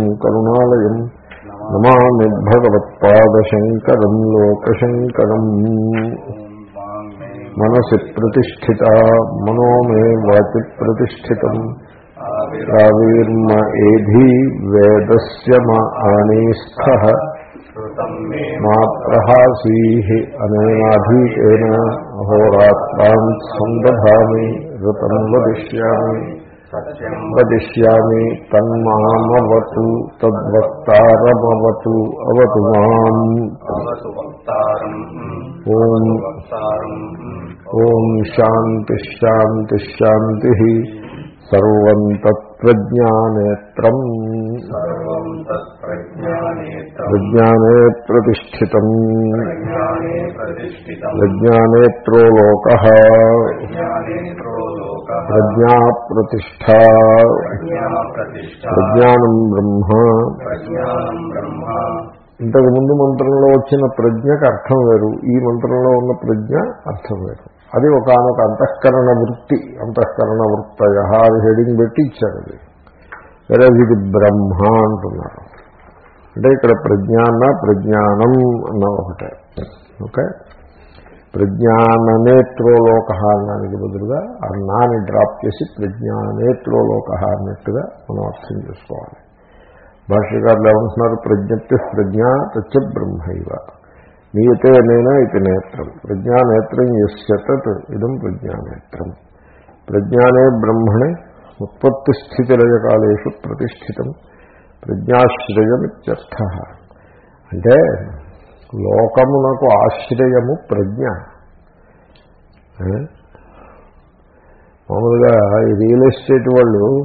కరుణాలయం నమామి భగవత్పాదశంకరం లోకశంకరం. మనసి ప్రతిష్ఠిత మనోమే వాచి ప్రతిష్ఠితం. ఆవిర్మ ఏధీ వేదస్య మా ఆనీస్థ. మా ప్రహాసీ అనేనాధీతేన అహోరాత్రాన్ సందధామి రతం వదిష్యామి. వదిష్యామి తన్మామవతు తద్వక్తారమవతు అవతు మాం. ఓం ఓం శాంతి శాంతి శాంతి సర్వం తత్ప్రజ్ఞానేత్రం ప్రజ్ఞానే ప్రతిష్ఠితం. ప్రజ్ఞానేత్రో లోక. ప్రజ్ఞా ప్రతిష్ట ప్రజ్ఞానం బ్రహ్మ. ఇంతకు ముందు మంత్రంలో వచ్చిన ప్రజ్ఞకు అర్థం వేరు. ఈ మంత్రంలో ఉన్న ప్రజ్ఞ అర్థం వేరు. అది ఒకనొక అంతఃకరణ వృత్తి అంతఃకరణ వృత్తయ అది హెడింగ్ పెట్టి ఇచ్చారు అది. వేరే ఇది బ్రహ్మ అంటున్నారు. అంటే ఇక్కడ ప్రజ్ఞాన ప్రజ్ఞానం అన్న ఒకటే. ఓకే ప్రజ్ఞాననేత్రోలోక అన్నానికి బదులుగా ఆ నాని డ్రాప్ చేసి ప్రజ్ఞానేత్రోలోక అన్నట్టుగా మనం అర్థం చేసుకోవాలి. భాష్యకారులు ఏమంటున్నారు? ప్రజ్ఞప్తి ప్రజ్ఞ తచ్చ బ్రహ్మైవ. నీయతే నేనా ఇది నేత్రం. ప్రజ్ఞానేత్రం ఎస్యతత్ ఇదం ప్రజ్ఞానేత్రం. ప్రజ్ఞానే బ్రహ్మణి ఉత్పత్తి స్థితిలయకాలేషు ప్రతిష్ఠితం. ప్రజ్ఞాశ్రయమిత్యర్థ. అంటే లోకమునకు ఆశ్రయము ప్రజ్ఞ. మామూలుగా ఈ రియల్ ఎస్టేట్ వాళ్ళు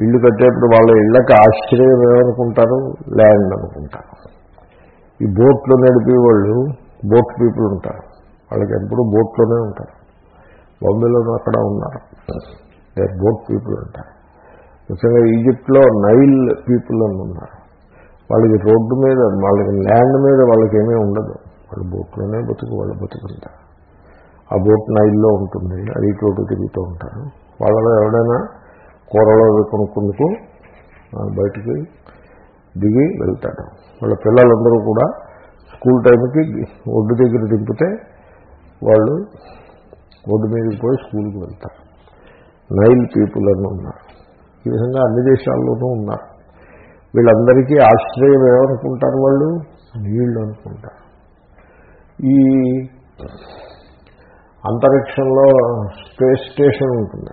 ఇల్లు కట్టేప్పుడు వాళ్ళ ఇళ్ళకి ఆశ్రయం ఏమనుకుంటారు? ల్యాండ్ అనుకుంటారు. ఈ బోట్లు నడిపే వాళ్ళు బోట్ పీపుల్ ఉంటారు. వాళ్ళకి ఎప్పుడు బోట్లోనే ఉంటారు. బాంబేలోనూ అక్కడ ఉన్నారు. బోట్ పీపుల్ ఉంటారు. ముఖ్యంగా ఈజిప్ట్లో నైల్ పీపుల్ అని ఉన్నారు. వాళ్ళకి రోడ్డు మీద వాళ్ళకి ల్యాండ్ మీద వాళ్ళకి ఏమీ ఉండదు. వాళ్ళు బోట్లోనే బతుకు వాళ్ళు బతుకుంటారు. ఆ బోట్ నైల్లో ఉంటుంది. అది ఇటు తిరుగుతూ ఉంటారు. వాళ్ళలో ఎవడైనా కూరలో కొనుక్కుందుకు బయటికి దిగి వెళ్తాడు వాళ్ళ పిల్లలందరూ కూడా స్కూల్ టైంకి ఒడ్డు దగ్గర దింపితే వాళ్ళు ఒడ్డు మీదకి పోయి స్కూల్కి వెళ్తారు. నైల్ పీపుల్ అని ఉన్నారు. ఈ విధంగా అన్ని దేశాల్లోనూ ఉన్నారు. వీళ్ళందరికీ ఆశ్రయం ఏమనుకుంటారు వాళ్ళు? నీళ్ళు అనుకుంటారు. ఈ అంతరిక్షంలో స్పేస్ స్టేషన్ ఉంటుంది.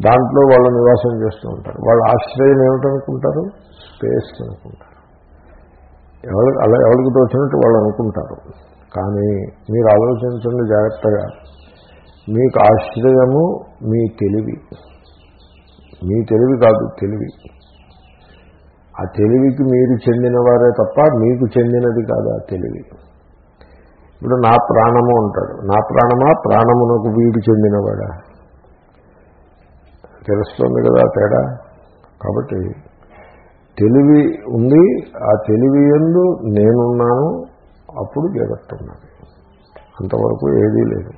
దాంట్లో వాళ్ళు నివాసం చేస్తూ ఉంటారు. వాళ్ళ ఆశ్రయం ఏమిటనుకుంటారు? స్పేస్ అనుకుంటారు. ఎవరు అలా ఎవరికి తోచినట్టు వాళ్ళు అనుకుంటారు. కానీ మీరు ఆలోచించండి జాగ్రత్తగా. మీకు ఆశ్రయము మీ తెలివి. మీ తెలివి కాదు తెలివి. ఆ తెలివికి మీరు చెందినవారే తప్ప మీకు చెందినది కాదు ఆ తెలివి. ఇప్పుడు నా ప్రాణము అంటాడు. నా ప్రాణమా? ప్రాణమునకు వీడు చెందినవాడా? తెలుస్తుంది కదా తేడా. కాబట్టి తెలివి ఉంది ఆ తెలివి ఎందు నేనున్నాను అప్పుడు జగత్తున్నది. అంతవరకు ఏదీ లేదు.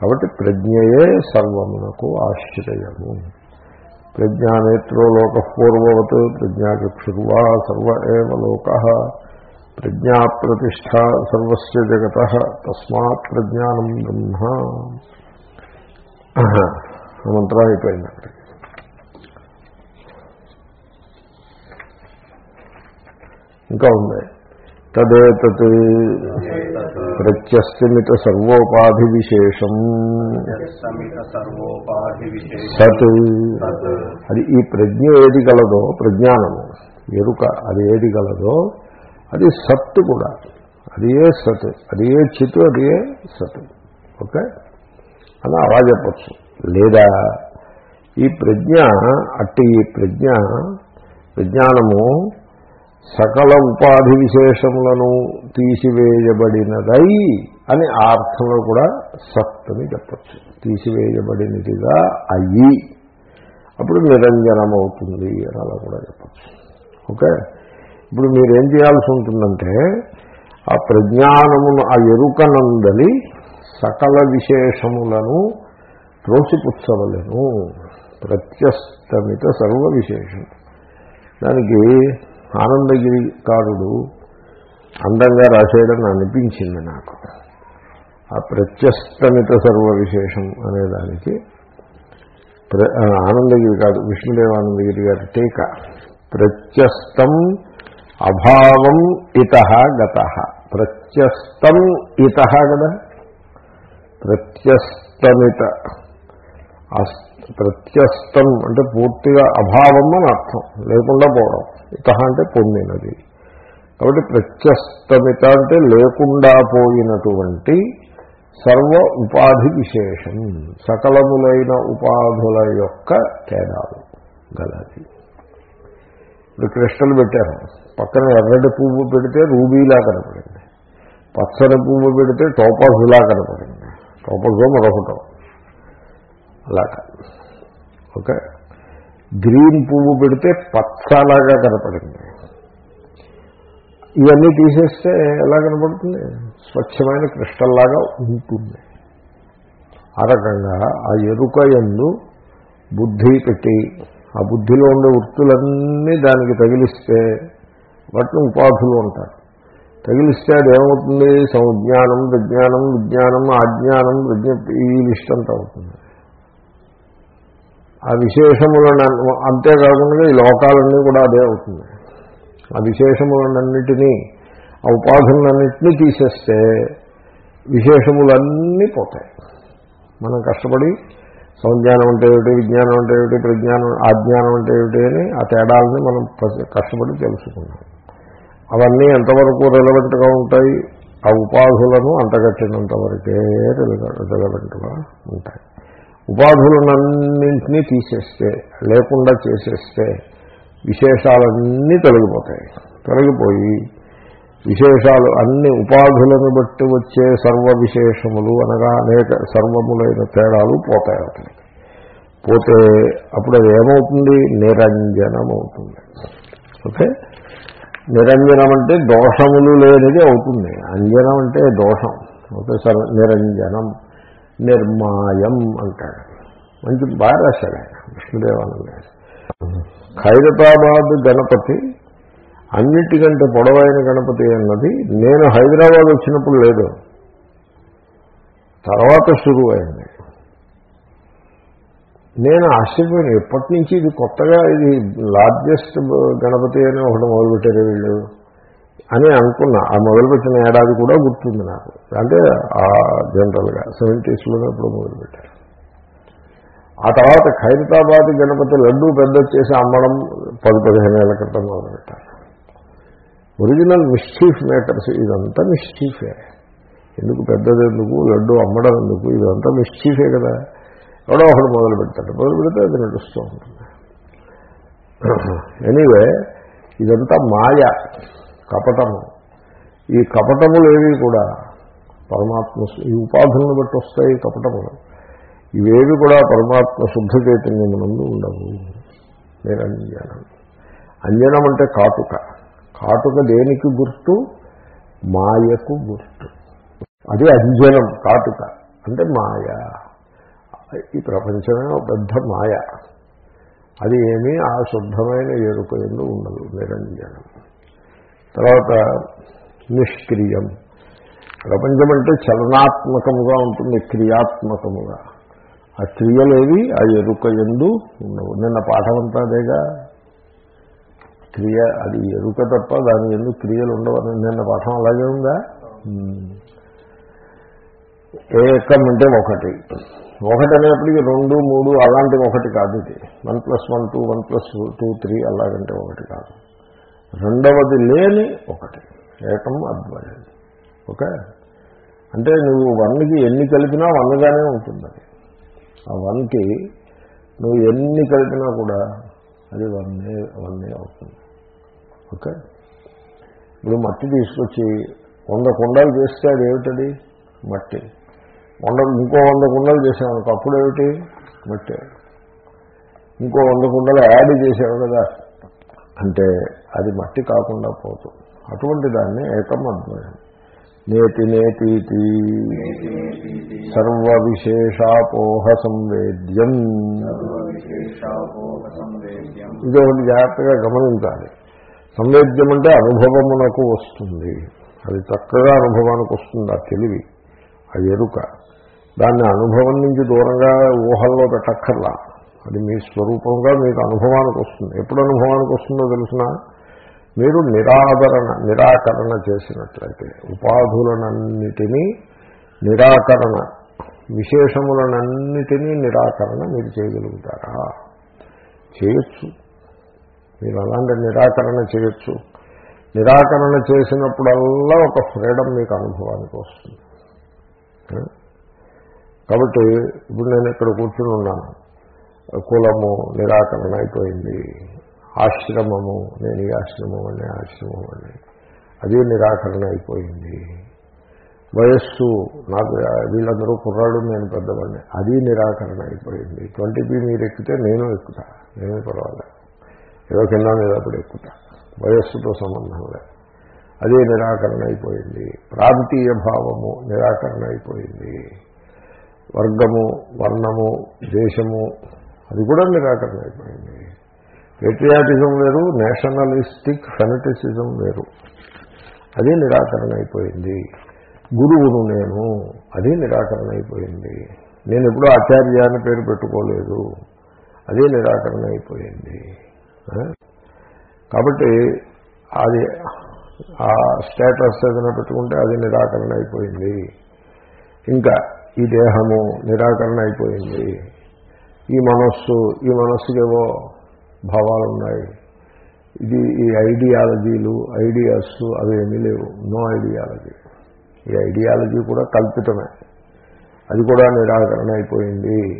కాబట్టి ప్రజ్ఞయే సర్వమునకు ఆశ్రయము. ప్రజ్ఞానేత్రో లోక పూర్వవత్ ప్రజ్ఞాచక్షుర్వా సర్వ ఏవ లోక ప్రజ్ఞా ప్రతిష్ట సర్వస్య జగత తస్మాత్ ప్రజ్ఞానం బ్రహ్మ. మంత్రం అయిపోయింది అక్కడికి. ఇంకా ఉంది. తదేతత్ ప్రత్యస్థిమిత సర్వోపాధి విశేషం సత్ అది ఈ ప్రజ్ఞ ఏది గలదో ప్రజ్ఞానము ఎరుక అది ఏది గలదో అది సత్తు కూడా. అది ఏ సత్ అది ఏ చితు అది ఏ సత్. ఓకే? అని అలా చెప్పచ్చు. లేదా ఈ ప్రజ్ఞ అట్టి ఈ ప్రజ్ఞ విజ్ఞానము సకల ఉపాధి విశేషములను తీసివేయబడినదై అని ఆ అర్థంలో కూడా సత్తని చెప్పచ్చు. తీసివేయబడినదిగా అయ్యి అప్పుడు నిరంజనమవుతుంది అని అలా కూడా చెప్పచ్చు. ఓకే? ఇప్పుడు మీరేం చేయాల్సి ఉంటుందంటే ఆ ప్రజ్ఞానమును ఆ ఎరుకనందలి సకల విశేషములను త్రోసిపుచ్చవలను ప్రత్యస్తమిత సర్వ విశేషం దానికి ఆనందగిరికారుడు అందంగా రాసేయడం అనిపించింది నాకు. ఆ ప్రత్యస్తమిత సర్వ విశేషం అనే దానికి ప్ర- ఆనందగిరి కాదు విష్ణుదేవానందగిరి గారి టీక. ప్రత్యస్తం అభావం ఇత గత. ప్రత్యస్తం ఇత కదా ప్రత్యస్తమిత అస్త ప్రత్యస్తం అంటే పూర్తిగా అభావం అని అర్థం. లేకుండా పోవడం. ఇత అంటే పొందినది. కాబట్టి ప్రత్యస్తమిత అంటే లేకుండా పోయినటువంటి సర్వ ఉపాధి విశేషం. సకలములైన ఉపాధుల యొక్క తేడాలు గలది. ఇప్పుడు క్రిస్టల్ పెట్టారు. పక్కన ఎర్రటి పువ్వు పెడితే రూబీలా కనపడింది. పచ్చని పువ్వు పెడితే టోపాజులా కనపడింది. టోపాజు మరొకటం. అలాగా ఓకే గ్రీన్ పువ్వు పెడితే పచ్చలాగా కనపడింది. ఇవన్నీ తీసేస్తే ఎలా కనపడుతుంది? స్వచ్ఛమైన క్రిస్టల్లాగా ఉంటుంది. ఆ రకంగా ఆ ఎరుక ఎందు బుద్ధి పెట్టి ఆ బుద్ధిలో ఉండే వృత్తులన్నీ దానికి తగిలిస్తే వాటిని ఉపాధులు ఉంటారు తగిలిస్తే అది ఏమవుతుంది సంజ్ఞానం విజ్ఞానం విజ్ఞానం ఆజ్ఞానం విజ్ఞప్తి ఈ లిస్ట్ అంతా అవుతుంది. ఆ విశేషములను అంతేకాకుండా ఈ లోకాలన్నీ కూడా అదే అవుతుంది. ఆ విశేషములన్నిటినీ ఆ ఉపాధులన్నింటినీ తీసేస్తే విశేషములన్నీ పోతాయి. మనం కష్టపడి సంజ్ఞానం అంటే ఏమిటి విజ్ఞానం అంటే ఏమిటి ప్రజ్ఞానం ఆజ్ఞానం అంటే ఏమిటి అని ఆ తేడాలని మనం కష్టపడి తెలుసుకున్నాం. అవన్నీ ఎంతవరకు రిలవెంట్గా ఉంటాయి ఆ ఉపాధులను అంతగట్టినంత వరకే రిలవెంట్గా ఉంటాయి. ఉపాధులనన్నింటినీ తీసేస్తే లేకుండా చేసేస్తే విశేషాలన్నీ తొలగిపోతాయి. తొలగిపోయి విశేషాలు అన్ని ఉపాధులను బట్టి వచ్చే సర్వ విశేషములు అనగా అనేక సర్వములైన తేడాలు పోతాయి అతనికి. పోతే అప్పుడు అది ఏమవుతుంది? నిరంజనం అవుతుంది ఓకే? నిరంజనం అంటే దోషములు లేనిది అవుతుంది. అంజనం అంటే దోషం. ఓకే? సర్ నిరంజనం. నిర్మాయం అంటాడు. మంచి బాగా రాశాడు ఆయన విష్ణుదేవానంద హైదరాబాద్ గణపతి అన్నిటికంటే పొడవైన గణపతి అన్నది నేను హైదరాబాద్ వచ్చినప్పుడు లేదు. తర్వాత షురువు అయింది నేను ఆశ్చర్యపోయాను ఎప్పటి నుంచి ఇది కొత్తగా ఇది లార్జెస్ట్ గణపతి అని ఒకటి మొదలుపెట్టారు వీళ్ళు? అని అనుకున్నా. ఆ మొదలుపెట్టిన ఏడాది కూడా గుర్తుంది నాకు. అంటే ఆ జనరల్గా సెవెంటీస్లోనే ఇప్పుడు మొదలుపెట్టారు. ఆ తర్వాత ఖైరతాబాద్ గణపతి లడ్డూ పెద్ద చేసి అమ్మడం పది పదిహేను ఏళ్ళ క్రితం మొదలుపెట్టారు. ఒరిజినల్ మిస్చీఫ్ మేకర్స్ ఇదంతా మిస్చీఫే ఎందుకు పెద్దది ఎందుకు లడ్డు అమ్మడం ఎందుకు ఇదంతా మిస్చీఫే కదా. ఎవడో ఒకడు మొదలు పెడతాడు మొదలు పెడితే అది నడుస్తూ ఉంటుంది. ఎనీవే ఇదంతా మాయ. కపటము. ఈ కపటములు ఏవి కూడా పరమాత్మ ఈ ఉపాధులను బట్టి వస్తాయి కపటములు. ఇవేవి కూడా పరమాత్మ శుద్ధ చైతన్యమునందు ఉండవు. నిరంజనం అంజనం అంటే కాటుక. కాటుక దేనికి గుర్తు? మాయకు గుర్తు. అది అంజనం కాటుక. అంటే మాయ. ఈ ప్రపంచమే ఒక పెద్ద మాయ. అది ఏమీ ఆ శుద్ధమైన ఎరుక ఎందు ఉండదు. నిరంజనం. తర్వాత నిష్క్రియం. ప్రపంచం అంటే చలనాత్మకముగా ఉంటుంది క్రియాత్మకముగా. ఆ క్రియలేవి ఆ ఎరుక ఎందు ఉండవు. నిన్న పాఠం అంతా అదేగా? క్రియ అది ఎరుక తప్ప దాని ఎందు క్రియలు ఉండవని నిన్న పాఠం అలాగే ఉందా? ఏకం అంటే ఒకటి. ఒకటి అనేప్పటికీ రెండు మూడు అలాంటి ఒకటి కాదు ఇది. One plus one two one plus two three అలాగంటే ఒకటి కాదు. రెండవది లేని ఒకటి. ఏకం అద్వయం. ఓకే? అంటే నువ్వు వన్కి ఎన్ని కలిపినా వన్గానే ఉంటుంది అది. ఆ వన్కి నువ్వు ఎన్ని కలిపినా కూడా అది వన్నే వన్నే అవుతుంది. ఓకే? ఇప్పుడు మట్టి తీసుకొచ్చి వంద కుండలు చేస్తే అది ఏమిటది? మట్టి. వంద ఇంకో వంద కుండలు చేసామనుకో అప్పుడు ఏమిటి? మట్టి. ఇంకో వంద కుండలు యాడ్ చేసావు కదా. అంటే అది మట్టి కాకుండా పోతుంది అటువంటి దాన్ని ఏకం అద్వయం నేతి నేతీతి. సర్వ విశేషాపోహ సంవేద్యం. విశేషాపోహ సంవేద్యం. ఇది ఒకటి జాగ్రత్తగా గమనించాలి. సంవేద్యం అంటే అనుభవమునకు వస్తుంది. అది చక్కగా అనుభవానికి వస్తుంది ఆ తెలివి ఆ ఎరుక. దాన్ని అనుభవం నుంచి దూరంగా ఊహల్లో పెట్టక్కర్లా. అది మీ స్వరూపంగా మీకు అనుభవానికి వస్తుంది. ఎప్పుడు అనుభవానికి వస్తుందో తెలిసిన? మీరు నిరాదరణ నిరాకరణ చేసినట్లయితే ఉపాధులనన్నిటినీ నిరాకరణ విశేషములనన్నిటినీ నిరాకరణ మీరు చేయగలుగుతారా? చేయొచ్చు. మీరు అలాంటి నిరాకరణ చేయొచ్చు. నిరాకరణ చేసినప్పుడల్లా ఒక ఫ్రీడమ్ మీకు అనుభవానికి వస్తుంది. కాబట్టి ఇప్పుడు నేను ఇక్కడ కూర్చుని ఉన్నాను. కులము నిరాకరణ అయిపోయింది ఆశ్రమము నేను ఈ ఆశ్రమం అనే ఆశ్రమం అని. అది నిరాకరణ అయిపోయింది వయస్సు నాకు వీళ్ళందరూ కుర్రాడు నేను పెద్దవాడిని. అది నిరాకరణ అయిపోయింది ట్వంటీ బి మీరు ఎక్కితే నేను ఎక్కుతా. నేనే పర్వాలేదు ఏదో కింద మీద అప్పుడు ఎక్కుతా. వయస్సుతో సంబంధం లేదు అదే నిరాకరణ అయిపోయింది ప్రాంతీయ భావము నిరాకరణ అయిపోయింది వర్గము వర్ణము దేశము అది కూడా నిరాకరణ అయిపోయింది. పెట్రియాటిజం వేరు నేషనలిస్టిక్ ఫెనటిసిజం వేరు. అది నిరాకరణ అయిపోయింది. గురువును నేను అది నిరాకరణ అయిపోయింది. నేను ఎప్పుడూ ఆచార్య అని పేరు పెట్టుకోలేదు. అదే నిరాకరణ అయిపోయింది. కాబట్టి అది ఆ స్టేటస్ ఏదైనా పెట్టుకుంటే అది నిరాకరణ అయిపోయింది. ఇంకా ఈ దేహము నిరాకరణ అయిపోయింది. ఈ మనస్సు ఈ మనస్సుకేవో భావాలు ఉన్నాయి ఇది ఈ ఐడియాలజీలు ఐడియాస్ అవి ఏమీ లేవు. No ideology. ఈ ఐడియాలజీ కూడా కల్పితమే. అది కూడా నిరాకరణ అయిపోయింది.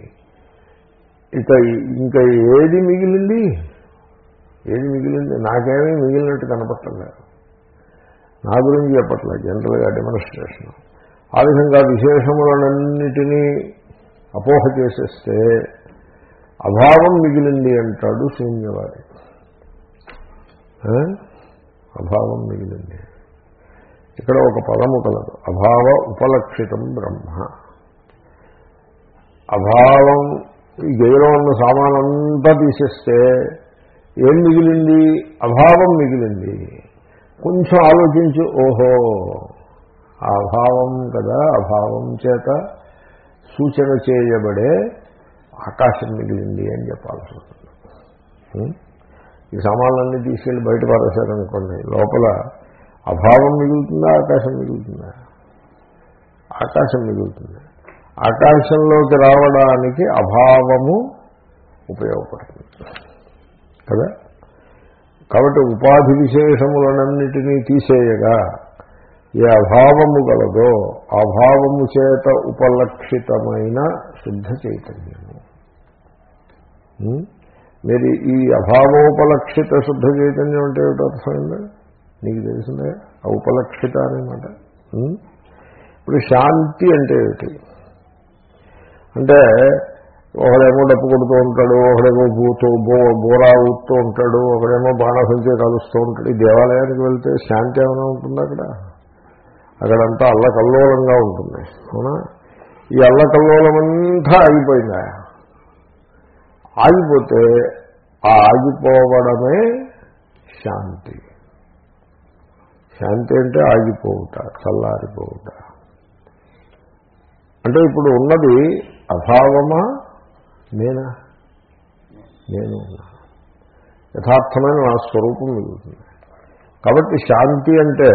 ఇక ఇంకా ఏది మిగిలింది? ఏది మిగిలింది? నాకేమీ మిగిలినట్టు కనపట్టలేదు. నా గురించి చెప్పట్లేదు. జనరల్గా డెమోన్స్ట్రేషన్ ఆ విధంగా విశేషములన్నిటినీ అపోహ చేసేస్తే అభావం మిగిలింది అంటాడు శూన్యవాది అభావం మిగిలింది. ఇక్కడ ఒక పదము కలదు. అభావ ఉపలక్షితం బ్రహ్మ. అభావం ఈ గదిలో ఉన్న సామానంతా తీసేస్తే ఏం మిగిలింది? అభావం మిగిలింది. కొంచెం ఆలోచించి ఓహో అభావం కదా అభావం చేత సూచన చేయబడే ఆకాశం మిగిలింది అని చెప్పాల్సి వస్తుంది. ఈ సామాన్లన్నీ తీసుకెళ్ళి బయట పారేశారనుకోండి లోపల అభావం మిగులుతుందా ఆకాశం మిగులుతుందా? ఆకాశం మిగులుతుంది. ఆకాశంలోకి రావడానికి అభావము ఉపయోగపడుతుంది. కదా? కాబట్టి ఉపాధి విశేషములనన్నిటినీ తీసేయగా ఏ అభావము గలదో అభావము చేత ఉపలక్షితమైన శుద్ధ చైతన్యం. మీరు ఈ అభావోపలక్షిత శుద్ధ చైతన్యం అంటే ఏమిటో అర్థమైందా? నీకు తెలిసిందే? ఆ ఉపలక్షిత అనమాట. ఇప్పుడు శాంతి అంటే ఏమిటి? అంటే ఒకడేమో డప్పు కొడుతూ ఉంటాడు ఒకడేమో బూతో బో బోరా ఊతూ ఉంటాడు ఒకడేమో బాణసంచే కలుస్తూ ఉంటాడు. ఈ దేవాలయానికి వెళ్తే శాంతి ఏమైనా ఉంటుంది అక్కడ? అక్కడంతా అల్లకల్లోలంగా ఉంటుంది. అవునా? ఈ అల్లకల్లోలమంతా ఆగిపోయిందా? ఆగిపోతే ఆ ఆగిపోవడమే శాంతి. శాంతి అంటే ఆగిపోవుట చల్లారిపోవుట. అంటే ఇప్పుడు ఉన్నది అభావమా నేనా? నేను యథార్థమైన నా స్వరూపం మిగులుతుంది. కాబట్టి శాంతి అంటే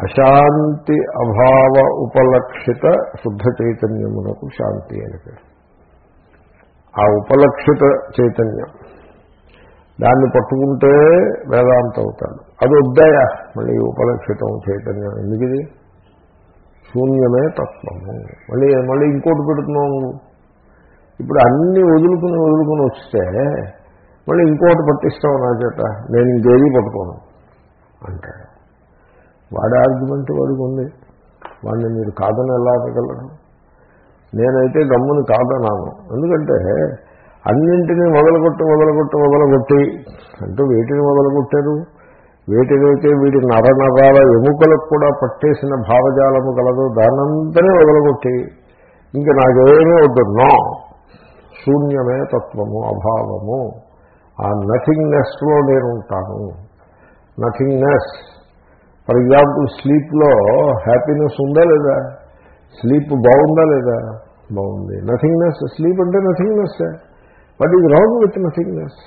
అశాంతి అభావ ఉపలక్షిత శుద్ధ చైతన్యమునకు శాంతి అని పేరు. ఆ ఉపలక్షిత చైతన్యం. దాన్ని పట్టుకుంటే వేదాంత అవుతాడు. అది వద్దాయా మళ్ళీ ఉపలక్షితం చైతన్యం ఎందుకు శూన్యమే తత్వము. మళ్ళీ మళ్ళీ ఇంకోటి పెడుతున్నావు ఇప్పుడు అన్నీ వదులుకుని వదులుకుని వస్తే మళ్ళీ ఇంకోటి పట్టిస్తావు నా చేత. నేను ఇంకేది పట్టుకోను అంటాడు. వాడి ఆర్గ్యుమెంట్ వాడికి ఉంది వాడిని మీరు కాదని ఎలా అనగలరు నేనైతే గమ్ముని కాదన్నాను. ఎందుకంటే అన్నింటినీ మొదలుగొట్టి మొదలుగొట్టి మొదలుగొట్టి అంటూ వేటిని మొదలుగొట్టారు వేటిదైతే వీడి నరనరాల ఎముకలకు కూడా పట్టేసిన భావజాలము కలదు దానంతనే వదలగొట్టి ఇంక నాకేమీ వద్దు. నో. శూన్యమే తత్వము అభావము. ఆ నథింగ్నెస్లో నేను ఉంటాను నథింగ్నెస్. ఫర్ ఎగ్జాంపుల్ స్లీప్లో హ్యాపీనెస్ ఉందా లేదా? స్లీప్ బాగుందా లేదా? బాగుంది. నథింగ్నెస్ స్లీప్ అంటే nothingness but is wrong with nothingness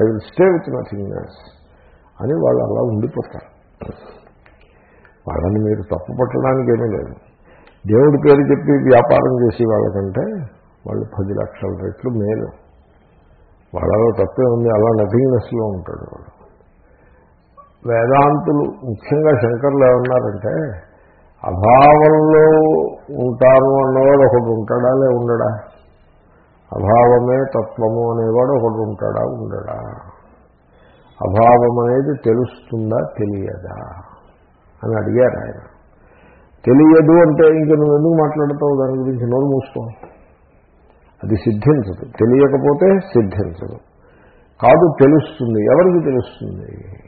I will stay with nothingness అని వాళ్ళు అలా ఉండిపోతారు. వాళ్ళని మీరు తప్పు పట్టడానికి ఏమీ లేదు. దేవుడి పేరు చెప్పి వ్యాపారం చేసే వాళ్ళకంటే వాళ్ళు పది లక్షల రెట్లు మేలు. వాళ్ళలో తప్పే ఉంది అలా నథింగ్నెస్లో ఉంటాడు వాడు. వేదాంతులు ముఖ్యంగా శంకర్లు ఏమన్నారంటే అభావంలో ఉంటాను అన్నవాడు ఒకడు ఉంటాడా లే ఉండడా? అభావమే తత్వము అనేవాడు ఒకడు ఉంటాడా ఉండడా? అభావం అనేది తెలుస్తుందా తెలియదా? అని అడిగారు ఆయన. తెలియదు అంటే ఇంక నువ్వు ఎందుకు మాట్లాడతావు? దాని గురించి నోరు మూసుకో. అది సిద్ధించదు. తెలియకపోతే సిద్ధించదు. కాదు తెలుస్తుంది. ఎవరికి తెలుస్తుంది?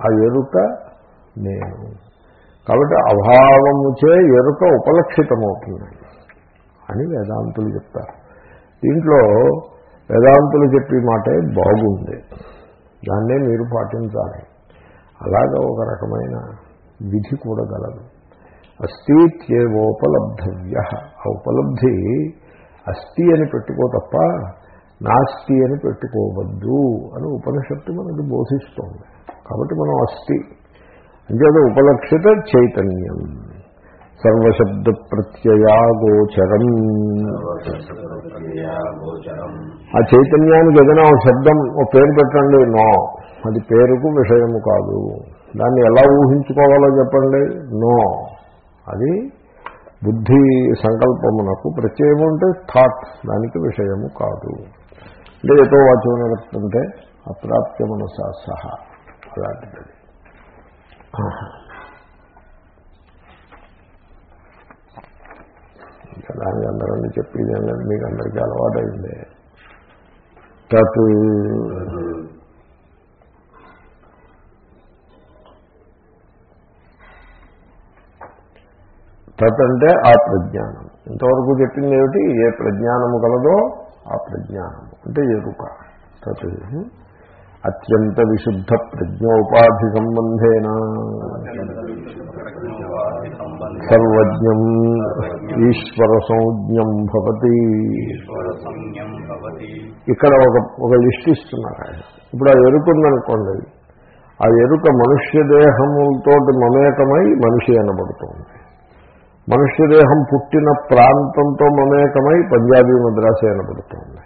ఆ ఎరుక నేను. కాబట్టి అభావముచే ఎరుక ఉపలక్షితమవుతుంది. అని వేదాంతులు చెప్తారు. దీంట్లో వేదాంతులు చెప్పే మాటే బాగుంది. దాన్నే మీరు పాటించాలి. అలాగా ఒక రకమైన విధి కూడా గలదు. అస్థిత్యేవోపలబ్ధవ్య. ఆ ఉపలబ్ధి అస్థి అని పెట్టుకో తప్ప నాస్తి అని పెట్టుకోవద్దు అని ఉపనిషత్తు మనకి బోధిస్తోంది. కాబట్టి మనం అస్థి అంచేత ఉపలక్షిత చైతన్యం. సర్వశబ్ద ప్రత్యయాగోచరం ఆ చైతన్యానికి ఏదైనా ఒక శబ్దం ఓ పేరు పెట్టండి నో. అది పేరుకు విషయము కాదు. దాన్ని ఎలా ఊహించుకోవాలో చెప్పండి నో. అది బుద్ధి సంకల్పమునకు ప్రత్యయము అంటే థాట్ దానికి విషయము కాదు. అంటే ఎతో వాచ్యం మనసా సహా. అలాంటిది. దానికి అందరూ చెప్పేది అనేది మీకు అందరికీ అలవాటైంది. తత్. తత్ అంటే ఆ ప్రజ్ఞానం ఇంతవరకు చెప్పింది ఏమిటి? ఏ ప్రజ్ఞానము కలదో ఆ ప్రజ్ఞానము. అంటే ఎరుక. తత్. అత్యంత విశుద్ధ ప్రజ్ఞోపాధి సంబంధేన. సర్వజ్ఞం ఈశ్వర సంజ్ఞం భవతి. ఇక్కడ ఒక ఒక లిస్ట్ ఇస్తున్నారు ఆయన. ఇప్పుడు ఆ ఎరుక ఉందనుకోండి ఆ ఎరుక మనుష్య దేహములతో మమేకమై మనిషి అనబడుతుంది. మనుష్య దేహం పుట్టిన ప్రాంతంతో మమేకమై పంజాబీ మద్రాసే అనబడుతుంది.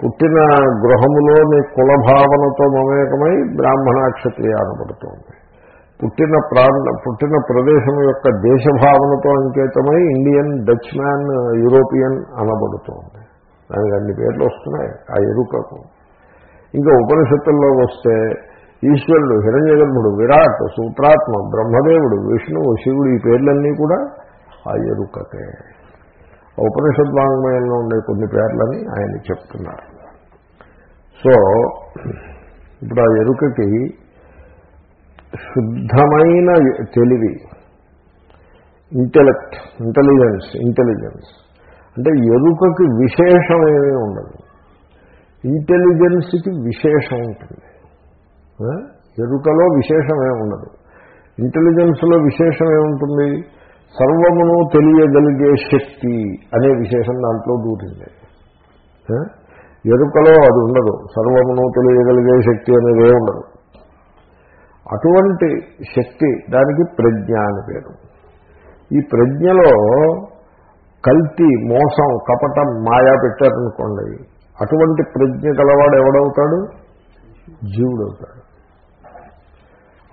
పుట్టిన గృహములోని కులభావనతో మమేకమై బ్రాహ్మణ క్షత్రియ అనబడుతోంది. పుట్టిన ప్రాంత పుట్టిన ప్రదేశం యొక్క దేశభావనతో అంకేతమై ఇండియన్ డచ్ మ్యాన్ యూరోపియన్ అనబడుతోంది. దానికి అన్ని పేర్లు వస్తున్నాయి ఆ ఎరుకకు. ఇంకా ఉపనిషత్తుల్లో వస్తే ఈశ్వరుడు హిరణ్యగర్భుడు విరాట్ సూత్రాత్మ బ్రహ్మదేవుడు విష్ణువు శివుడు ఈ పేర్లన్నీ కూడా ఆ ఎరుకకే. ఉపనిషద్వాంగ్మయంలో ఉండే కొన్ని పేర్లని ఆయన చెప్తున్నారు. సో ఇప్పుడు ఆ ఎరుకకి శుద్ధమైన తెలివి ఇంటెలెక్ట్ ఇంటెలిజెన్స్ ఇంటెలిజెన్స్ అంటే ఎరుకకి విశేషమేమీ ఉండదు. ఇంటెలిజెన్స్కి విశేషం ఉంటుంది. ఎరుకలో విశేషమే ఉండదు. ఇంటెలిజెన్స్లో విశేషం ఏముంటుంది సర్వమును తెలియగలిగే శక్తి అనే విశేషం దాంట్లో దూరింది ఎరుకలో అది ఉండదు. సర్వమును తెలియగలిగే శక్తి అనేది ఉండదు. అటువంటి శక్తి దానికి ప్రజ్ఞ అని పేరు. ఈ ప్రజ్ఞలో కల్తీ మోసం కపటం మాయా పెట్టారనుకోండి అటువంటి ప్రజ్ఞ గలవాడు ఎవడవుతాడు జీవుడవుతాడు.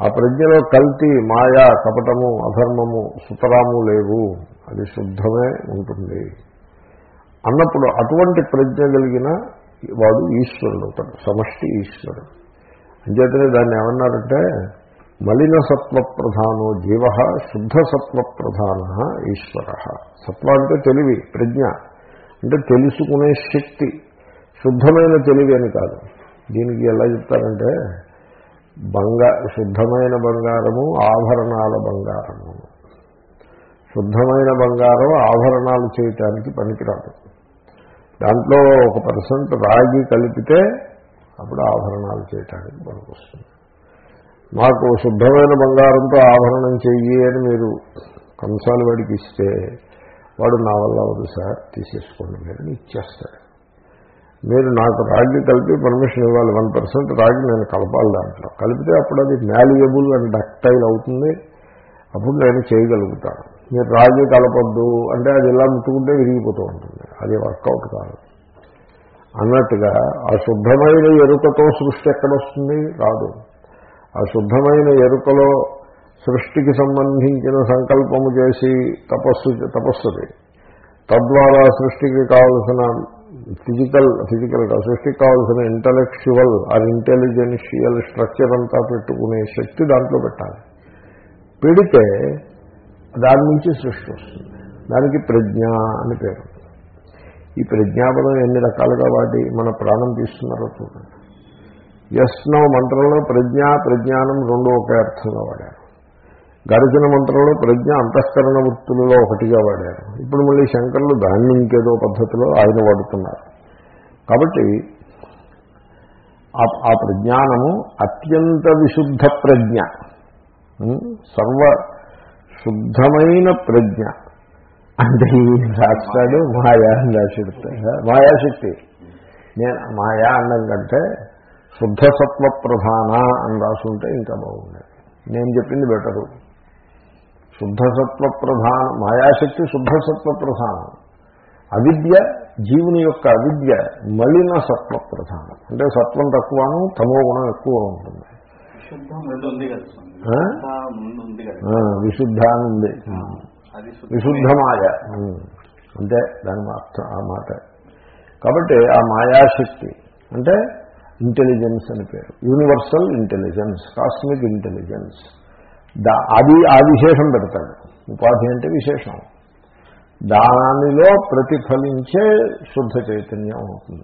ఆ ప్రజ్ఞలో కల్తీ మాయా కపటము అధర్మము సుతరాము లేవు. అది శుద్ధమే ఉంటుంది. అన్నప్పుడు అటువంటి ప్రజ్ఞ కలిగిన వాడు ఈశ్వరుడు అవుతాడు సమష్టి ఈశ్వరుడు. అంచేతనే దాన్ని ఏమన్నారంటే మలిన సత్వ ప్రధానో జీవ శుద్ధ సత్వ ప్రధాన ఈశ్వర. సత్వ అంటే తెలివి ప్రజ్ఞ. అంటే తెలుసుకునే శక్తి. శుద్ధమైన తెలివి అని కాదు. దీనికి ఎలా చెప్తారంటే బంగా శుద్ధమైన బంగారము ఆభరణాల బంగారము. శుద్ధమైన బంగారం ఆభరణాలు చేయటానికి పనికిరాదు. దాంట్లో ఒక పర్సెంట్ రాగి కలిపితే అప్పుడు ఆభరణాలు చేయటానికి పనికొస్తుంది. మాకు శుద్ధమైన బంగారంతో ఆభరణం చెయ్యి అని మీరు కంసాలు వాడికి ఇస్తే వాడు నా వల్ల వద్దు సార్ తీసేసుకోండి మీరు ఇచ్చేస్తాడు. మీరు నాకు రాగి కలిపి పర్మిషన్ ఇవ్వాలి వన్ పర్సెంట్ రాగి నేను కలపాలి దాంట్లో. కలిపితే అప్పుడు అది మ్యాలియబుల్ అండ్ డక్టైల్ అవుతుంది. అప్పుడు నేను చేయగలుగుతాను. మీరు రాగి కలపొద్దు అంటే అది ఇలా ముట్టుకుంటే విరిగిపోతూ ఉంటుంది. అది వర్కౌట్ కాదు. అన్నట్టుగా ఆ శుద్ధమైన ఎరుకతో సృష్టి ఎక్కడొస్తుంది? రాదు. ఆ శుద్ధమైన ఎరుకలో సృష్టికి సంబంధించిన సంకల్పము చేసి తపస్సు తపస్సుది. తద్వారా సృష్టికి కావలసిన ఫిజికల్ ఫిజికల్గా సృష్టికి కావాల్సిన ఇంటలెక్చువల్ ఆర్ ఇంటెలిజెన్షియల్ స్ట్రక్చర్ అంతా పెట్టుకునే శక్తి దాంట్లో పెట్టాలి. పెడితే దాని నుంచి సృష్టి వస్తుంది. దానికి ప్రజ్ఞ అని పేరు ఈ ప్రజ్ఞాపదం ఎన్ని రకాలుగా వాటి మన ప్రాణం తీస్తున్నారో చూడండి. యస్నవ మంత్రంలో ప్రజ్ఞ ప్రజ్ఞానం రెండు ఒకే అర్థంగా వాడారు. గడిచిన మంత్రంలో ప్రజ్ఞ అంతఃకరణ వృత్తులలో ఒకటిగా వాడారు. ఇప్పుడు మళ్ళీ శంకరులు దాన్ని ఇంకేదో పద్ధతిలో ఆయన వాడుతున్నారు. కాబట్టి ఆ ప్రజ్ఞానము అత్యంత విశుద్ధ ప్రజ్ఞ. సర్వ శుద్ధమైన ప్రజ్ఞ. అంటే రాస్తాడు మాయా అని రాసిడుతా మాయాశక్తి. నేను మాయా అన్నం కంటే శుద్ధసత్వ ప్రధాన అని రాసుంటే ఇంకా బాగుండేది. నేను చెప్పింది బెటరు. శుద్ధసత్వ ప్రధాన మాయాశక్తి శుద్ధసత్వ ప్రధానం అవిద్య జీవుని యొక్క అవిద్య మలిన సత్వ ప్రధానం అంటే సత్వం తక్కువను తమో గుణం ఎక్కువ ఉంటుంది. విశుద్ధ అని ఉంది విశుద్ధ మాయ అంటే దాని అర్థం ఆ మాట. కాబట్టి ఆ మాయాశక్తి అంటే ఇంటెలిజెన్స్ అని పేరు. Universal intelligence cosmic intelligence. దా అది ఆ విశేషం పెడతాడు. ఉపాధి అంటే విశేషం. దానిలో ప్రతిఫలించే శుద్ధ చైతన్యం అవుతుంది.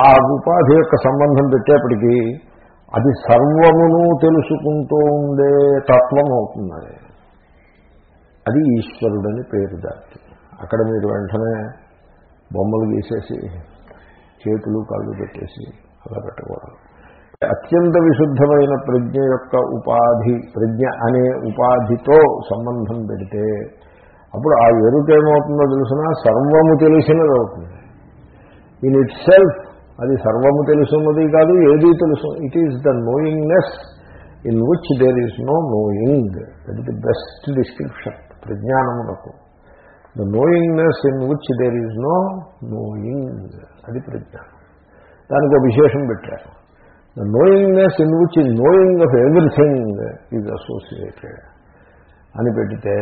ఆ ఉపాధి యొక్క సంబంధం పెట్టేప్పటికీ అది సర్వమును తెలుసుకుంటూ ఉండే తత్వం అవుతుంది అది. ఈశ్వరుడని పేరు దాటి. అక్కడ మీరు వెంటనే బొమ్మలు గీసేసి చేతులు కాళ్ళు పెట్టేసి అలా పెట్టకూడదు. అత్యంత విశుద్ధమైన ప్రజ్ఞ యొక్క ఉపాధి ప్రజ్ఞ అనే ఉపాధితో సంబంధం పెడితే అప్పుడు ఆ ఎరుకేమవుతుందో తెలిసినా? సర్వము తెలిసినది అవుతుంది. ఇన్ ఇట్ సెల్ఫ్ అది సర్వము తెలుసున్నది కాదు ఏది తెలుసు. It is the knowingness in which there is no knowing that the best description ప్రజ్ఞానమునకు. The knowingness in which there is no knowing అది ప్రజ్ఞానం దానికి ఒక విశేషం పెట్టారు. The knowingness in which knowing of everything is associated అని పెడితే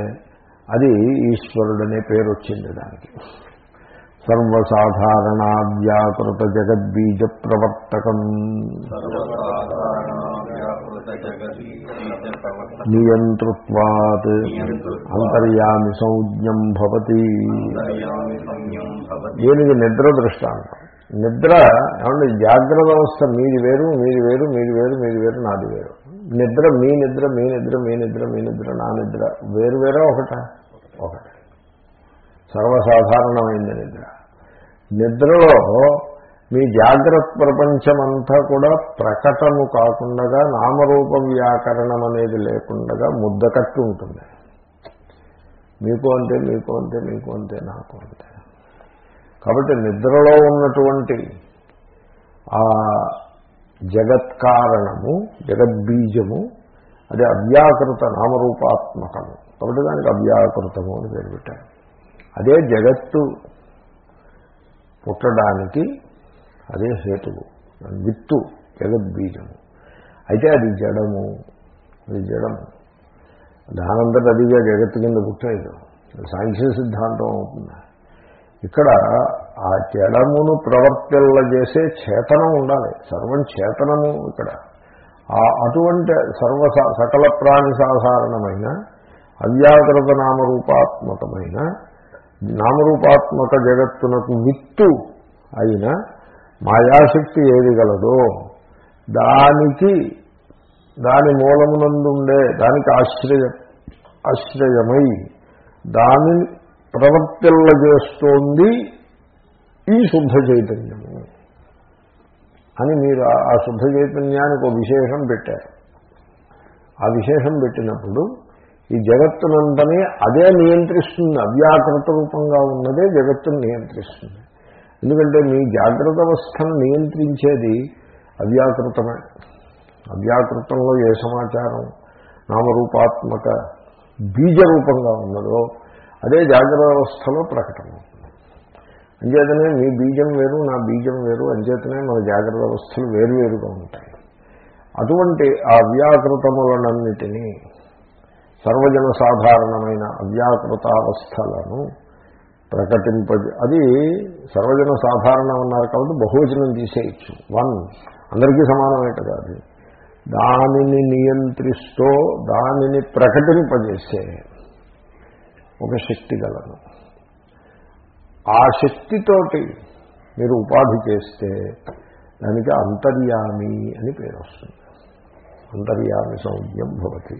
అది ఈశ్వరుడు అనే పేరు వచ్చింది దానికి. సర్వసాధారణ వ్యాకృత జగద్బీజ ప్రవర్తకం. నియంతృత్వాత్ అంతర్యామి సంజ్ఞం భవతి. దీనికి నిద్ర దృష్టాంతం. నిద్ర ఏమంటే జాగ్రత్త అవస్థ మీది వేరు మీది వేరు మీది వేరు మీది వేరు నాది వేరు. నిద్ర మీ నిద్ర మీ నిద్ర మీ నిద్ర మీ నిద్ర నా నిద్ర వేరు వేరే ఒకట? ఒకటి. సర్వసాధారణమైంది నిద్ర. నిద్రలో మీ జాగ్రత్త ప్రపంచమంతా కూడా ప్రకటము కాకుండా నామరూప వ్యాకరణం అనేది లేకుండా ముద్దకట్టు ఉంటుంది. మీకు అంతే మీకు అంతే మీకు అంతే నాకు అంతే. కాబట్టి నిద్రలో ఉన్నటువంటి ఆ జగత్కారణము జగద్బీజము అది అవ్యాకృత నామరూపాత్మకము. కాబట్టి దానికి అవ్యాకృతము అని పేరు పెట్టారు. అదే జగత్తు పుట్టడానికి అదే హేతువు. విత్తు జగద్బీజము. అయితే అది జడము. అది జడము దానంతట అదిగా జగత్తు కింద పుట్టలేదు సాంఖ్య సిద్ధాంతం అవుతుంది? ఇక్కడ ఆ జడమును ప్రవర్తిల్లజేసే చేతనం ఉండాలి. సర్వం చేతనము ఇక్కడ. ఆ అటువంటి సర్వ సకల ప్రాణి సాధారణమైన అవ్యాకృత నామరూపాత్మకమైన నామరూపాత్మక జగత్తునకు విత్తు అయిన మాయాశక్తి ఏది గలదో దానికి దాని మూలమునందుండే దానికి ఆశ్రయ ఆశ్రయమై ప్రవర్తిల్ల చేస్తోంది ఈ శుద్ధ చైతన్యము అని మీరు ఆ శుద్ధ చైతన్యానికి ఒక విశేషం పెట్టారు. ఆ విశేషం పెట్టినప్పుడు ఈ జగత్తునంతని అదే నియంత్రిస్తుంది అవ్యాకృత రూపంగా ఉన్నదే జగత్తును నియంత్రిస్తుంది. ఎందుకంటే మీ జాగ్రత్త అవస్థను నియంత్రించేది అవ్యాకృతమే. అవ్యాకృతంలో ఏ సమాచారం నామరూపాత్మక బీజరూపంగా ఉన్నదో అదే జాగ్రత్త అవస్థలో ప్రకటమవుతుంది అంచేతనే మీ బీజం వేరు నా బీజం వేరు అంచేతనే మన జాగ్రత్త అవస్థలు వేరువేరుగా ఉంటాయి. అటువంటి ఆ అవ్యాకృతములనన్నిటినీ సర్వజన సాధారణమైన అవ్యాకృతావస్థలను ప్రకటింప అది సర్వజన సాధారణం అన్నారు కాబట్టి బహువచనం తీసేయచ్చు. వన్ అందరికీ సమానమే కదా అది. దానిని నియంత్రిస్తూ దానిని ప్రకటింపజేసే ఒక శక్తి గలను ఆ శక్తితోటి మీరు ఉపాధి చేస్తే దానికి అంతర్యామి అని పేరు వస్తుంది. అంతర్యామి సంజ్ఞం భవతి.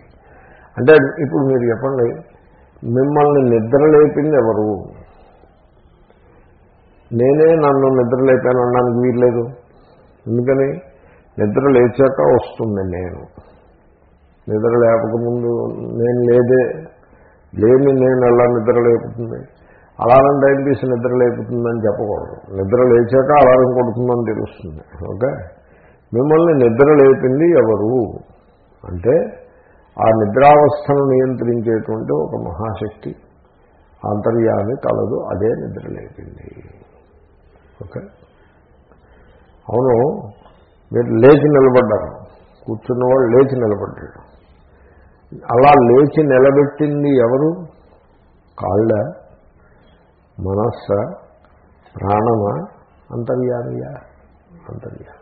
అంటే ఇప్పుడు మీరు చెప్పండి మిమ్మల్ని నిద్రలేపింది ఎవరు? నేనే నన్ను నిద్రలేపాను అనడానికి వీల్లేదు. ఎందుకని? నిద్ర లేచాక వస్తుంది నేను. నిద్ర లేపకముందు నేను లేదే లేమి నేను ఎలా నిద్ర లేపుతుంది? అలారం టైం తీసి నిద్ర లేపుతుందని చెప్పకూడదు. నిద్ర లేచాక అలారం కొడుతుందని తెలుస్తుంది. ఓకే? మిమ్మల్ని నిద్ర లేపింది ఎవరు? అంటే ఆ నిద్రావస్థను నియంత్రించేటువంటి ఒక మహాశక్తి అంతర్యామి కలదు అదే నిద్ర లేపింది. ఓకే? అవును మీరు లేచి నిలబడ్డారు. కూర్చున్నవాడు లేచి నిలబడ్డాడు. అలా లేచి నిలబెట్టింది ఎవరు? కాళ్ళ మనస్స ప్రాణమా? అంతర్యామియా? అంతర్యామి.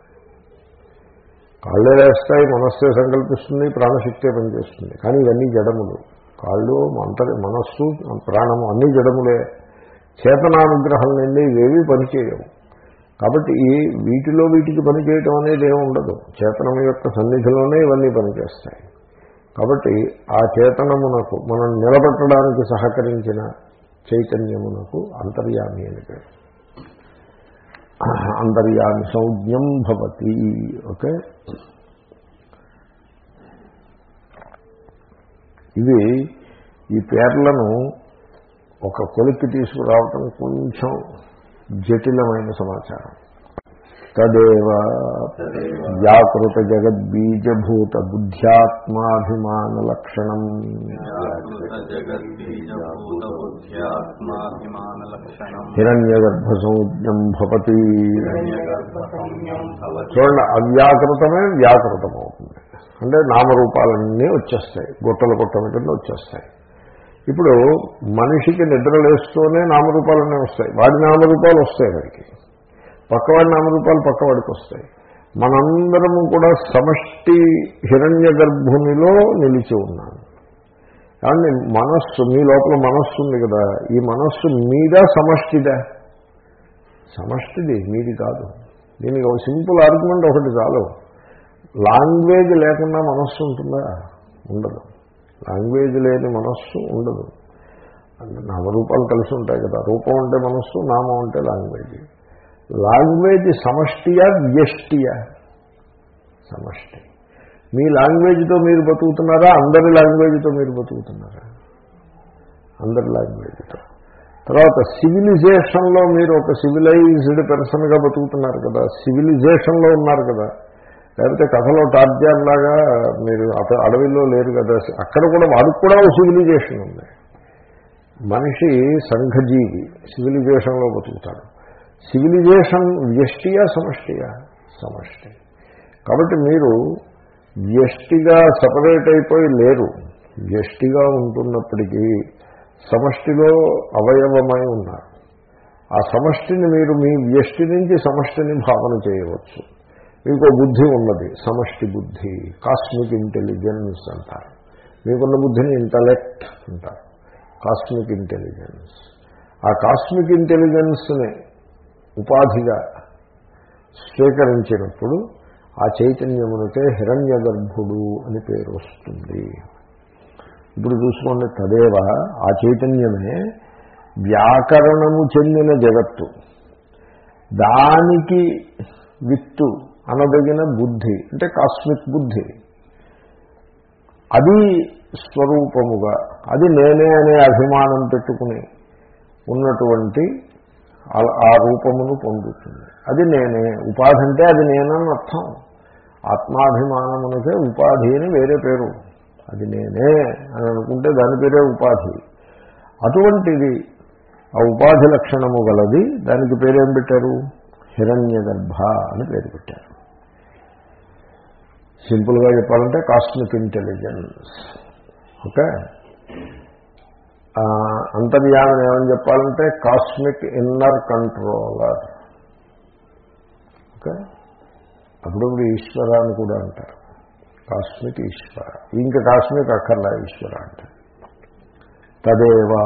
కాళ్ళే వేస్తాయి మనస్సే సంకల్పిస్తుంది ప్రాణశక్తే పనిచేస్తుంది. కానీ ఇవన్నీ జడములు. కాళ్ళు అంతర్ మనస్సు ప్రాణము అన్ని జడములే. చేతనానుగ్రహం నుండి ఇవేవి పనిచేయవు. కాబట్టి వీటిలో వీటికి పనిచేయటం అనేది ఏమి ఉండదు. చేతనం యొక్క సన్నిధిలోనే ఇవన్నీ పనిచేస్తాయి. కాబట్టి ఆ చేతనమునకు మనం నిలబెట్టడానికి సహకరించిన చైతన్యమునకు అంతర్యామి అని పేరు. అంతర్యామి సంజ్ఞం భవతి ఓకే? ఇవి ఈ పేర్లను ఒక కొలిక్కి తీసుకురావటం కొంచెం జటిలమైన సమాచారం. తదేవ. వ్యాకృత జగద్బీజభూత బుద్ధ్యాత్మాభిమాన లక్షణం హిరణ్యగర్భ సంజ్ఞం భవతి చూడండి అవ్యాకృతమే వ్యాకృతమవుతుంది. అంటే నామరూపాలన్నీ వచ్చేస్తాయి. గుట్టలు గుట్టల కింద వచ్చేస్తాయి. ఇప్పుడు మనిషికి నిద్రలేస్తూనే నామరూపాలన్నీ వస్తాయి. వాడి నామరూపాలు వస్తాయి వాడికి. పక్కవాడి నామరూపాలు పక్కవాడికి వస్తాయి. మనందరము కూడా సమష్టి హిరణ్య గర్భునిలో నిలిచి ఉన్నాను కానీ మనస్సు మీ లోపల మనస్సు ఉంది కదా ఈ మనస్సు మీద సమష్టిదా? సమష్టిది మీది కాదు. దీనికి ఒక సింపుల్ ఆర్గ్యుమెంట్ ఒకటి చాలు. లాంగ్వేజ్ లేకుండా మనస్సు ఉంటుందా? ఉండదు. లాంగ్వేజ్ లేని మనస్సు ఉండదు. నామరూపాలు కలిసి ఉంటాయి కదా. రూపం అంటే మనస్సు నామం అంటే లాంగ్వేజ్. లాంగ్వేజ్ సమష్టియా వ్యష్టియా? సమష్టి. మీ లాంగ్వేజ్తో మీరు బతుకుతున్నారా? అందరి లాంగ్వేజ్తో మీరు బతుకుతున్నారా? అందరి లాంగ్వేజ్తో. తర్వాత సివిలైజేషన్లో మీరు ఒక సివిలైజ్డ్ పర్సన్గా బతుకుతున్నారు కదా సివిలైజేషన్లో ఉన్నారు కదా. లేకపోతే కథలో టార్జాన్ లాగా మీరు అడవిలో లేరు కదా. అక్కడ కూడా వాడికి కూడా ఒక సివిలైజేషన్ ఉంది. మనిషి సంఘజీవి సివిలైజేషన్లో బతుకుతాడు. సివిలైజేషన్ వ్యష్టియా సమష్టియా? సమష్టి. కాబట్టి మీరు వ్యష్టిగా సపరేట్ అయిపోయి లేరు. వ్యష్టిగా ఉంటున్నప్పటికీ సమష్టిలో అవయవమై ఉన్నారు. ఆ సమష్టిని మీరు మీ వ్యష్టి నుంచి సమష్టిని భావన చేయవచ్చు. మీకు బుద్ధి ఉన్నది సమష్టి బుద్ధి కాస్మిక్ ఇంటెలిజెన్స్ అంటారు. మీకున్న బుద్ధిని ఇంటలెక్ట్ అంటారు కాస్మిక్ ఇంటెలిజెన్స్ ఆ కాస్మిక్ ఇంటెలిజెన్స్ని ఉపాధిగా స్వీకరించినప్పుడు ఆ చైతన్యమునకే హిరణ్య గర్భుడు అని పేరు వస్తుంది. ఇప్పుడు చూసుకోండి తదేవ ఆ చైతన్యమే వ్యాకరణము చెందిన జగత్తు. దానికి విత్తు అనదగిన బుద్ధి అంటే కాస్మిక్ బుద్ధి. అది స్వరూపముగా అది నేనే అనే అభిమానం పెట్టుకుని ఉన్నటువంటి ఆ రూపమును పొందుతుంది. అది నేనే. ఉపాధి అంటే అది నేనని అర్థం. ఆత్మాభిమానమునకే ఉపాధి అని వేరే పేరు. అది నేనే అని అనుకుంటే దాని పేరే ఉపాధి. అటువంటిది ఆ ఉపాధి లక్షణము గలది. దానికి పేరేం పెట్టారు? హిరణ్య గర్భ అని పేరు పెట్టారు. సింపుల్గా చెప్పాలంటే కాస్మిక్ ఇంటెలిజెన్స్ ఓకే? అంతర్యానం ఏమని చెప్పాలంటే కాస్మిక్ ఇన్నర్ కంట్రోలర్ ఓకే? అప్పుడప్పుడు ఈశ్వర అని కూడా అంటారు. కాస్మిక్ ఈశ్వర. ఇంకా కాస్మిక్ అక్కర్లా ఈశ్వర అంటే. తదేవా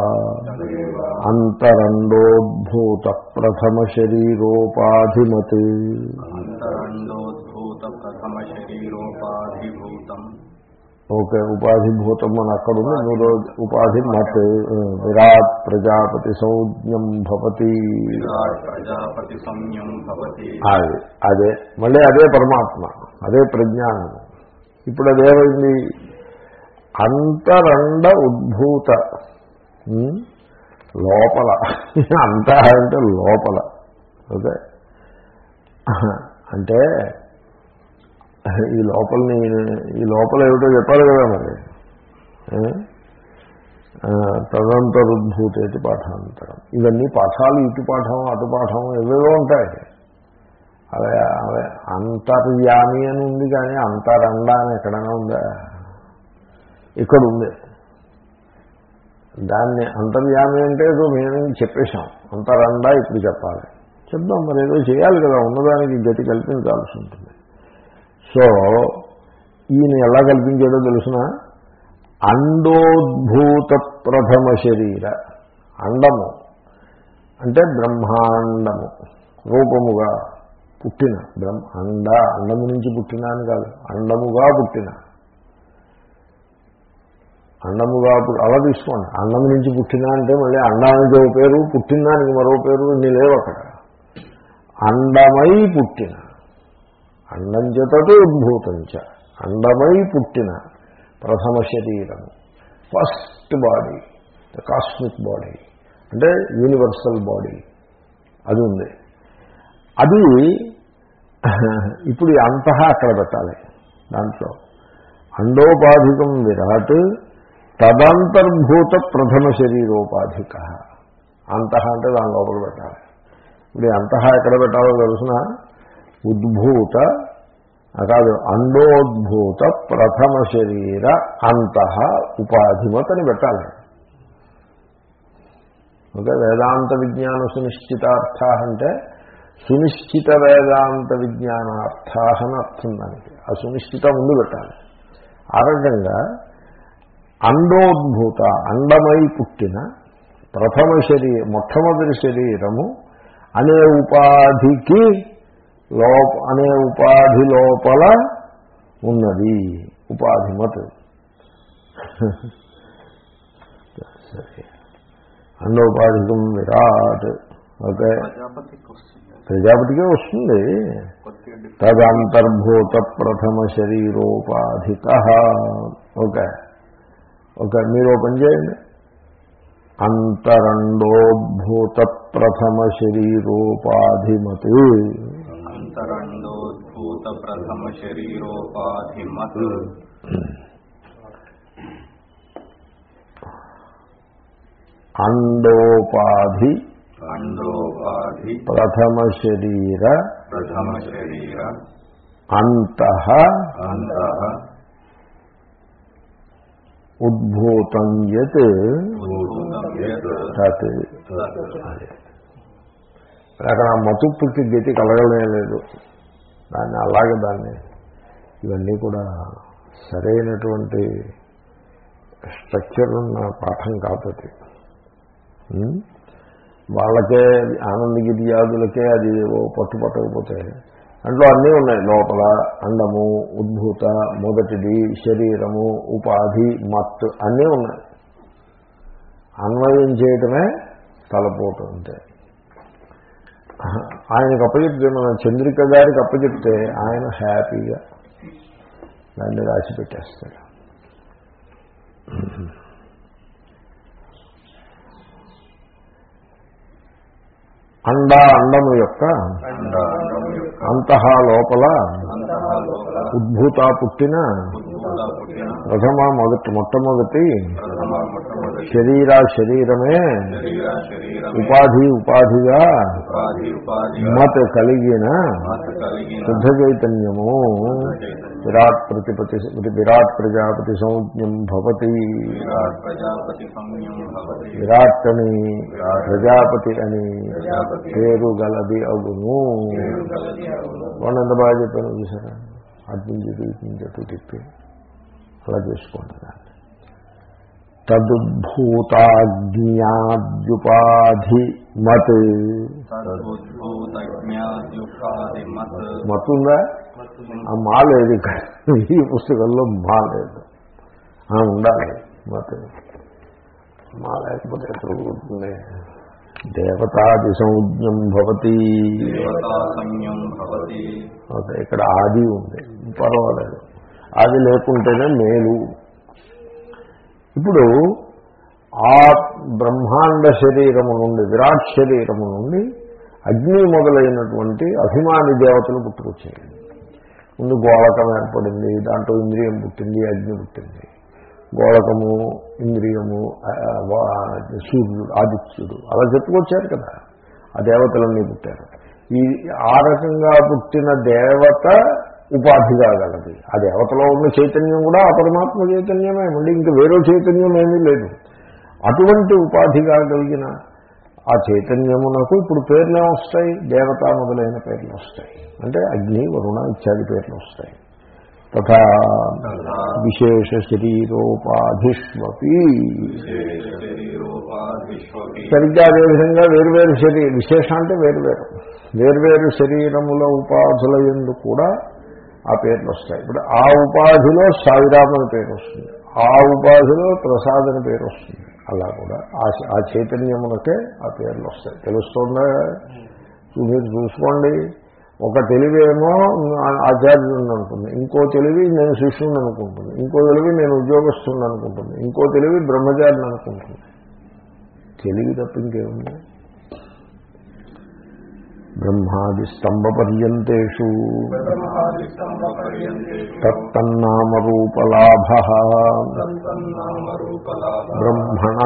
అంతరండోద్భూత ప్రథమ శరీరోపాధిమత్. ఓకే ఉపాధిభూతం అని అక్కడుంది మూడో ఉపాధి మత్ విరాట్ ప్రజాపతి సంజ్ఞం భవతి. అది అదే మళ్ళీ అదే పరమాత్మ అదే ప్రజ్ఞానం. ఇప్పుడు అదేమైంది? అంతరండ ఉద్భూత లోపల. అంత అంటే లోపల. ఓకే? అంటే ఈ లోపలని ఈ లోపల ఏమిటో చెప్పాలి కదా మరి. తదంతరుద్భూతేటి పాఠాంతరం ఇవన్నీ పాఠాలు ఇటు పాఠం అటు పాఠం ఏవేవో ఉంటాయి. అవే అవే. అంతర్యామి అని ఉంది కానీ అంతరండ అని ఎక్కడైనా ఉందా? ఇక్కడ ఉంది. దాన్ని అంతర్యామి అంటే ఏదో మేము చెప్పేశాం. అంతరండ ఇప్పుడు చెప్పాలి. చెప్దాం మరి ఏదో చేయాలి కదా. ఉన్నదానికి గతి కల్పించాల్సి ఉంటుంది. సో ఈయన ఎలా కల్పించాడో తెలుసిన? అండోద్భూత ప్రథమ శరీర అండము. అంటే బ్రహ్మాండము రూపముగా పుట్టిన బ్రహ్మ అండ అండము నుంచి పుట్టిన అని కాదు అండముగా పుట్టిన. అండముగా అలా తీసుకోండి. అండము నుంచి పుట్టిన అంటే మళ్ళీ అండానికి ఒక పేరు పుట్టిందానికి మరో పేరు ఇన్ని లేవు అక్కడ. అండమై పుట్టిన. అండం చేతతో ఉద్భూతంచ అండమై పుట్టిన ప్రథమ శరీరము first body the cosmic body అంటే యూనివర్సల్ బాడీ. అది ఉంది. అది ఇప్పుడు అంతః అక్కడ పెట్టాలి దాంట్లో. అండోపాధికం విరాట్ తదంతర్భూత ప్రథమ శరీరోపాధిక. అంతః అంటే దాని లోపల పెట్టాలి. ఇప్పుడు అంతః ఎక్కడ పెట్టాలో తెలుసిన? ఉద్భూత కాదు అండోద్భూత ప్రథమ శరీర అంత ఉపాధిమత్ అని పెట్టాలి. ఓకే వేదాంత విజ్ఞాన సునిశ్చితార్థ అంటే సునిశ్చిత వేదాంత విజ్ఞానార్థ అని అర్థం దానికి. ఆ సునిశ్చిత ముందు పెట్టాలి. ఆ రకంగా అండోద్భూత అండమై పుట్టిన ప్రథమ శరీరం మొట్టమొదటి శరీరము అనే ఉపాధికి లోప అనే ఉపాధి లోపల ఉన్నది. ఉపాధిమత్ సరే. అండోపాధికం విరాట్. ఓకే. ప్రజాపతికే వస్తుంది. తదంతర్భూత ప్రథమ శరీరోపాధిక ఓకే. ఓకే మీరు ఓపెన్ చేయండి. అంతరండోద్భూత ప్రథమ శరీరోపాధిమత్. అంతరండోద్భూత ప్రథమ శరీరోపాధిమత్ అండోపాధి అండోపాధి ప్రథమ శరీర ప్రథమ శరీర అంతః అంతః ఉద్భూతం యత్ ఉద్భూతం యత్. తత్. అక్కడ ఆ మతుప్పుకి గతి లేదు. దాన్ని అలాగే దాన్ని ఇవన్నీ కూడా సరైనటువంటి స్ట్రక్చర్ ఉన్న పాఠం కాదది అది. ఆనందగిరి వాళ్ళకే ఆనందగిరియాదులకే అది పట్టుపట్టకపోతే అందులో అన్నీ ఉన్నాయి. లోపల అండము ఉద్భూత మొదటిది శరీరము ఉపాధి మత్ అన్నీ ఉన్నాయి. అన్వయం చేయటమే తలపోటు అంతే. ఆయనకు అప్పచెప్తే మన చంద్రిక గారికి అప్పచెప్తే ఆయన హ్యాపీగా దాన్ని రాసి పెట్టేస్తాడు. అండ అండము యొక్క అంతః లోపల ఉద్భూత పుట్టిన ప్రథమ మొదటి మొట్టమొదటి శరీర శరీరమే శరీర శరీరం ఉపాధి ఉపాధిగా ఉపాధి ఉపాధి మత కలిగిన శుద్ధ చైతన్యము. విరాట్ ప్రతిపతి విరాట్ ప్రజాపతి సంజ్ఞం భవతి. విరాట్ అని ప్రజాపతి అని పేరు గలది అగును. వాళ్ళు ఎంత బాగా చెప్పాను చూసారా? అటు నుంచి ఇటు, ఇటు నుంచి అటు తిప్పి. అలా చేసుకోండి దాన్ని. తదుద్భూతాజ్ఞాద్యుపాధి మత్ తద్భూతజ్ఞాద్యుపాధి మత్ మత్ ఉందా ఆ మా లేదు ఇక్కడ. ఈ పుస్తకంలో మా లేదు ఆ, ఉండాలి. మత్. మా లేకపోతే ఎక్కడ కుదురుతుంది దేవతాది సంజ్ఞం భవతి. ఇక్కడ ఆది ఉంది. పర్వాలేదు. ఆది లేకుంటేనే మేలు. ఇప్పుడు ఆ బ్రహ్మాండ శరీరము నుండి విరాట్ శరీరము నుండి అగ్ని మొదలైనటువంటి అభిమాని దేవతలు పుట్టుకొచ్చాయి. ముందు గోళకం ఏర్పడింది దాంట్లో ఇంద్రియం పుట్టింది అగ్ని పుట్టింది. గోళకము ఇంద్రియము సూర్యుడు ఆదిత్యుడు అలా చెప్పుకొచ్చారు కదా. ఆ దేవతలన్నీ పుట్టారు. ఈ ఆ రకంగా పుట్టిన దేవత ఉపాధిగా గలది ఆ దేవతలో ఉన్న చైతన్యం కూడా ఆ పరమాత్మ చైతన్యమే. మళ్ళీ ఇంకా వేరే చైతన్యం ఏమీ లేదు. అటువంటి ఉపాధిగా కలిగిన ఆ చైతన్యమునకు ఇప్పుడు పేర్లే వస్తాయి. దేవత మొదలైన పేర్లు వస్తాయి. అంటే అగ్ని వరుణ ఇత్యాది పేర్లు వస్తాయి. తథా విశేష శరీరోపాధిష్వపి. విశేష సరిగ్గా అదేవిధంగా వేరువేరు శరీర విశేష అంటే వేరువేరు. వేర్వేరు శరీరముల ఉపాధుల ఎందు కూడా ఆ పేర్లు వస్తాయి ఇప్పుడు ఆ ఉపాధిలో సాయిరామ్ అని పేరు వస్తుంది ఆ ఉపాధిలో ప్రసాద్ అని పేరు వస్తుంది అలా కూడా ఆ ఆ చైతన్యములకే ఆ పేర్లు వస్తాయి తెలుస్తుందా మీరు చూసుకోండి. ఒక తెలివేమో ఆచార్యుడు అనుకుంది ఇంకో తెలివి నేను శిష్యుని అనుకుంటుంది ఇంకో తెలివి నేను ఉద్యోగస్తుని అనుకుంటుంది ఇంకో తెలివి బ్రహ్మచారిని అనుకుంటుంది తెలివి తప్ప ఇంకేముంది? బ్రహ్మాది స్తంభ పర్యంతేషు బ్రహ్మాదిస్తంభపర్యంతేషు. తత్తన్నామరూపలాభ. బ్రహ్మణ.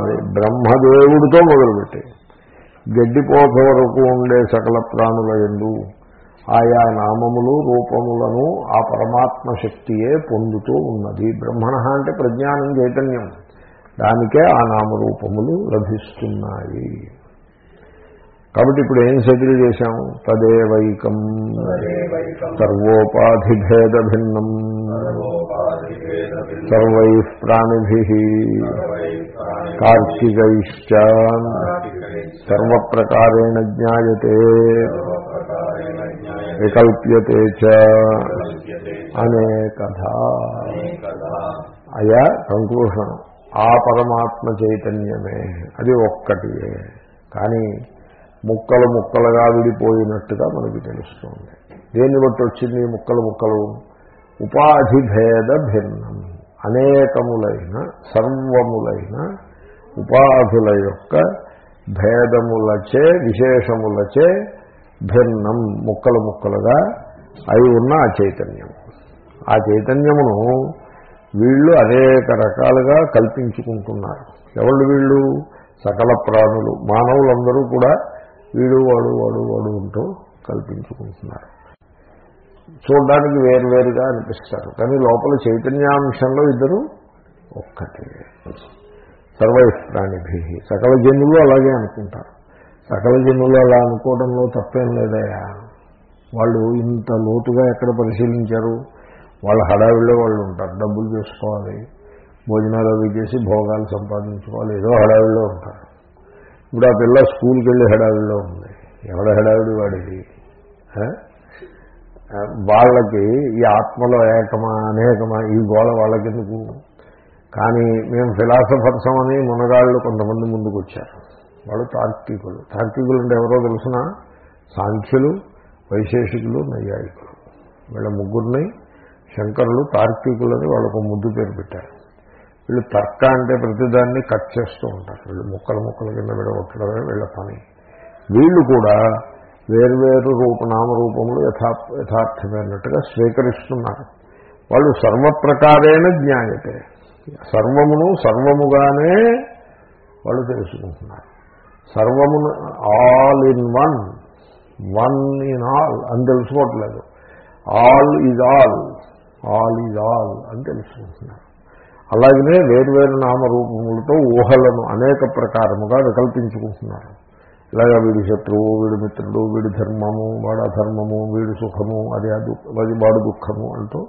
అది బ్రహ్మదేవుడితో మొదలుపెట్టి. గడ్డిపోత వరకు ఉండే సకల ప్రాణుల ఎందు ఆయా నామములు రూపములను ఆ పరమాత్మ శక్తియే పొందుతూ ఉన్నది. బ్రహ్మణ అంటే ప్రజ్ఞానం చైతన్యం. దానికే ఆ నామరూపములు లభిస్తున్నాయి. కాబట్టి ఇప్పుడు ఏం సెటిల్ చేశాము? తదేవైకం. సర్వోపాధిభేద భిన్నం సర్వై ప్రాణిభి. కార్తికైశ్చ. సర్వప్రకారేణ జ్ఞాయతే. వికల్ప్యతే అనే కథ అయా కంక్లూషన్ ఆ పరమాత్మ చైతన్యమే. అది ఒక్కటియే. కానీ ముక్కలు ముక్కలుగా విడిపోయినట్టుగా మనకి తెలుస్తుంది. దేన్ని బట్టి వచ్చింది? ముక్కలు ముక్కలు. ఉపాధి భేద భిన్నం. అనేకములైన సర్వములైన ఉపాధుల యొక్క భేదములచే విశేషములచే భిన్నం. ముక్కలు ముక్కలుగా అయి ఉన్న ఆ చైతన్యం ఆ చైతన్యమును వీళ్ళు అనేక రకాలుగా కల్పించుకుంటున్నారు. ఎవళ్ళు వీళ్ళు? సకల ప్రాణులు. మానవులందరూ కూడా వీడు వాడు వాడు వాడు ఉంటూ కల్పించుకుంటున్నారు. చూడడానికి వేరువేరుగా అనిపిస్తారు. కానీ లోపల చైతన్యాంశంలో ఇద్దరు ఒక్కటే. సర్వై ప్రాణిభి సకల జనులు అలాగే అనుకుంటారు. సకల జనులు అలా అనుకోవడంలో తప్పేం లేదయా వాళ్ళు ఇంత లోతుగా ఎక్కడ పరిశీలించారు? వాళ్ళ హడావిలో వాళ్ళు ఉంటారు. డబ్బులు చేసుకోవాలి. భోజనాలు అవి చేసి భోగాలు సంపాదించుకోవాలి. ఏదో హడావిలో ఉంటారు. ఇప్పుడు ఆ పిల్ల స్కూల్కి వెళ్ళి హడావిడిలో ఉంది. ఎవడ హడావిడి వాడిది? వాళ్ళకి ఈ ఆత్మలో ఏకమా అనేకమా ఈ గోళ వాళ్ళకెందుకు? కానీ మేము ఫిలాసఫర్స్ అని మునగాళ్ళు కొంతమంది ముందుకు వచ్చారు వాళ్ళు తార్కికులు తార్కికులు అంటే ఎవరో తెలిసిన సాంఖ్యులు వైశేషికులు నైయాయికులు. వీళ్ళ ముగ్గురిని శంకరులు తార్కికులని వాళ్ళకు ముద్దు పేరు పెట్టారు. వీళ్ళు తర్క అంటే ప్రతిదాన్ని కట్ చేస్తూ ఉంటారు. వీళ్ళు ముక్కలు ముక్కల కింద విడగొట్టడమే వీళ్ళ పని. వీళ్ళు కూడా వేర్వేరు రూప నామరూపములు యథా యథార్థమైనట్టుగా స్వీకరిస్తున్నారు. వాళ్ళు సర్వప్రకారేణ జ్ఞాయతే. సర్వమును సర్వముగానే వాళ్ళు తెలుసుకుంటున్నారు. సర్వమును all in one. One in all అని తెలుసుకోవట్లేదు. All is all. All is all అని తెలుసుకుంటున్నారు. అలాగనే వేరువేరు నామరూపములతో ఊహలను అనేక ప్రకారముగా వికల్పించుకుంటున్నారు. ఇలాగా వీడి శత్రువు వీడి మిత్రుడు వీడి ధర్మము వాడు అధర్మము వీడి సుఖము అది అది అది వాడు దుఃఖము అంటూ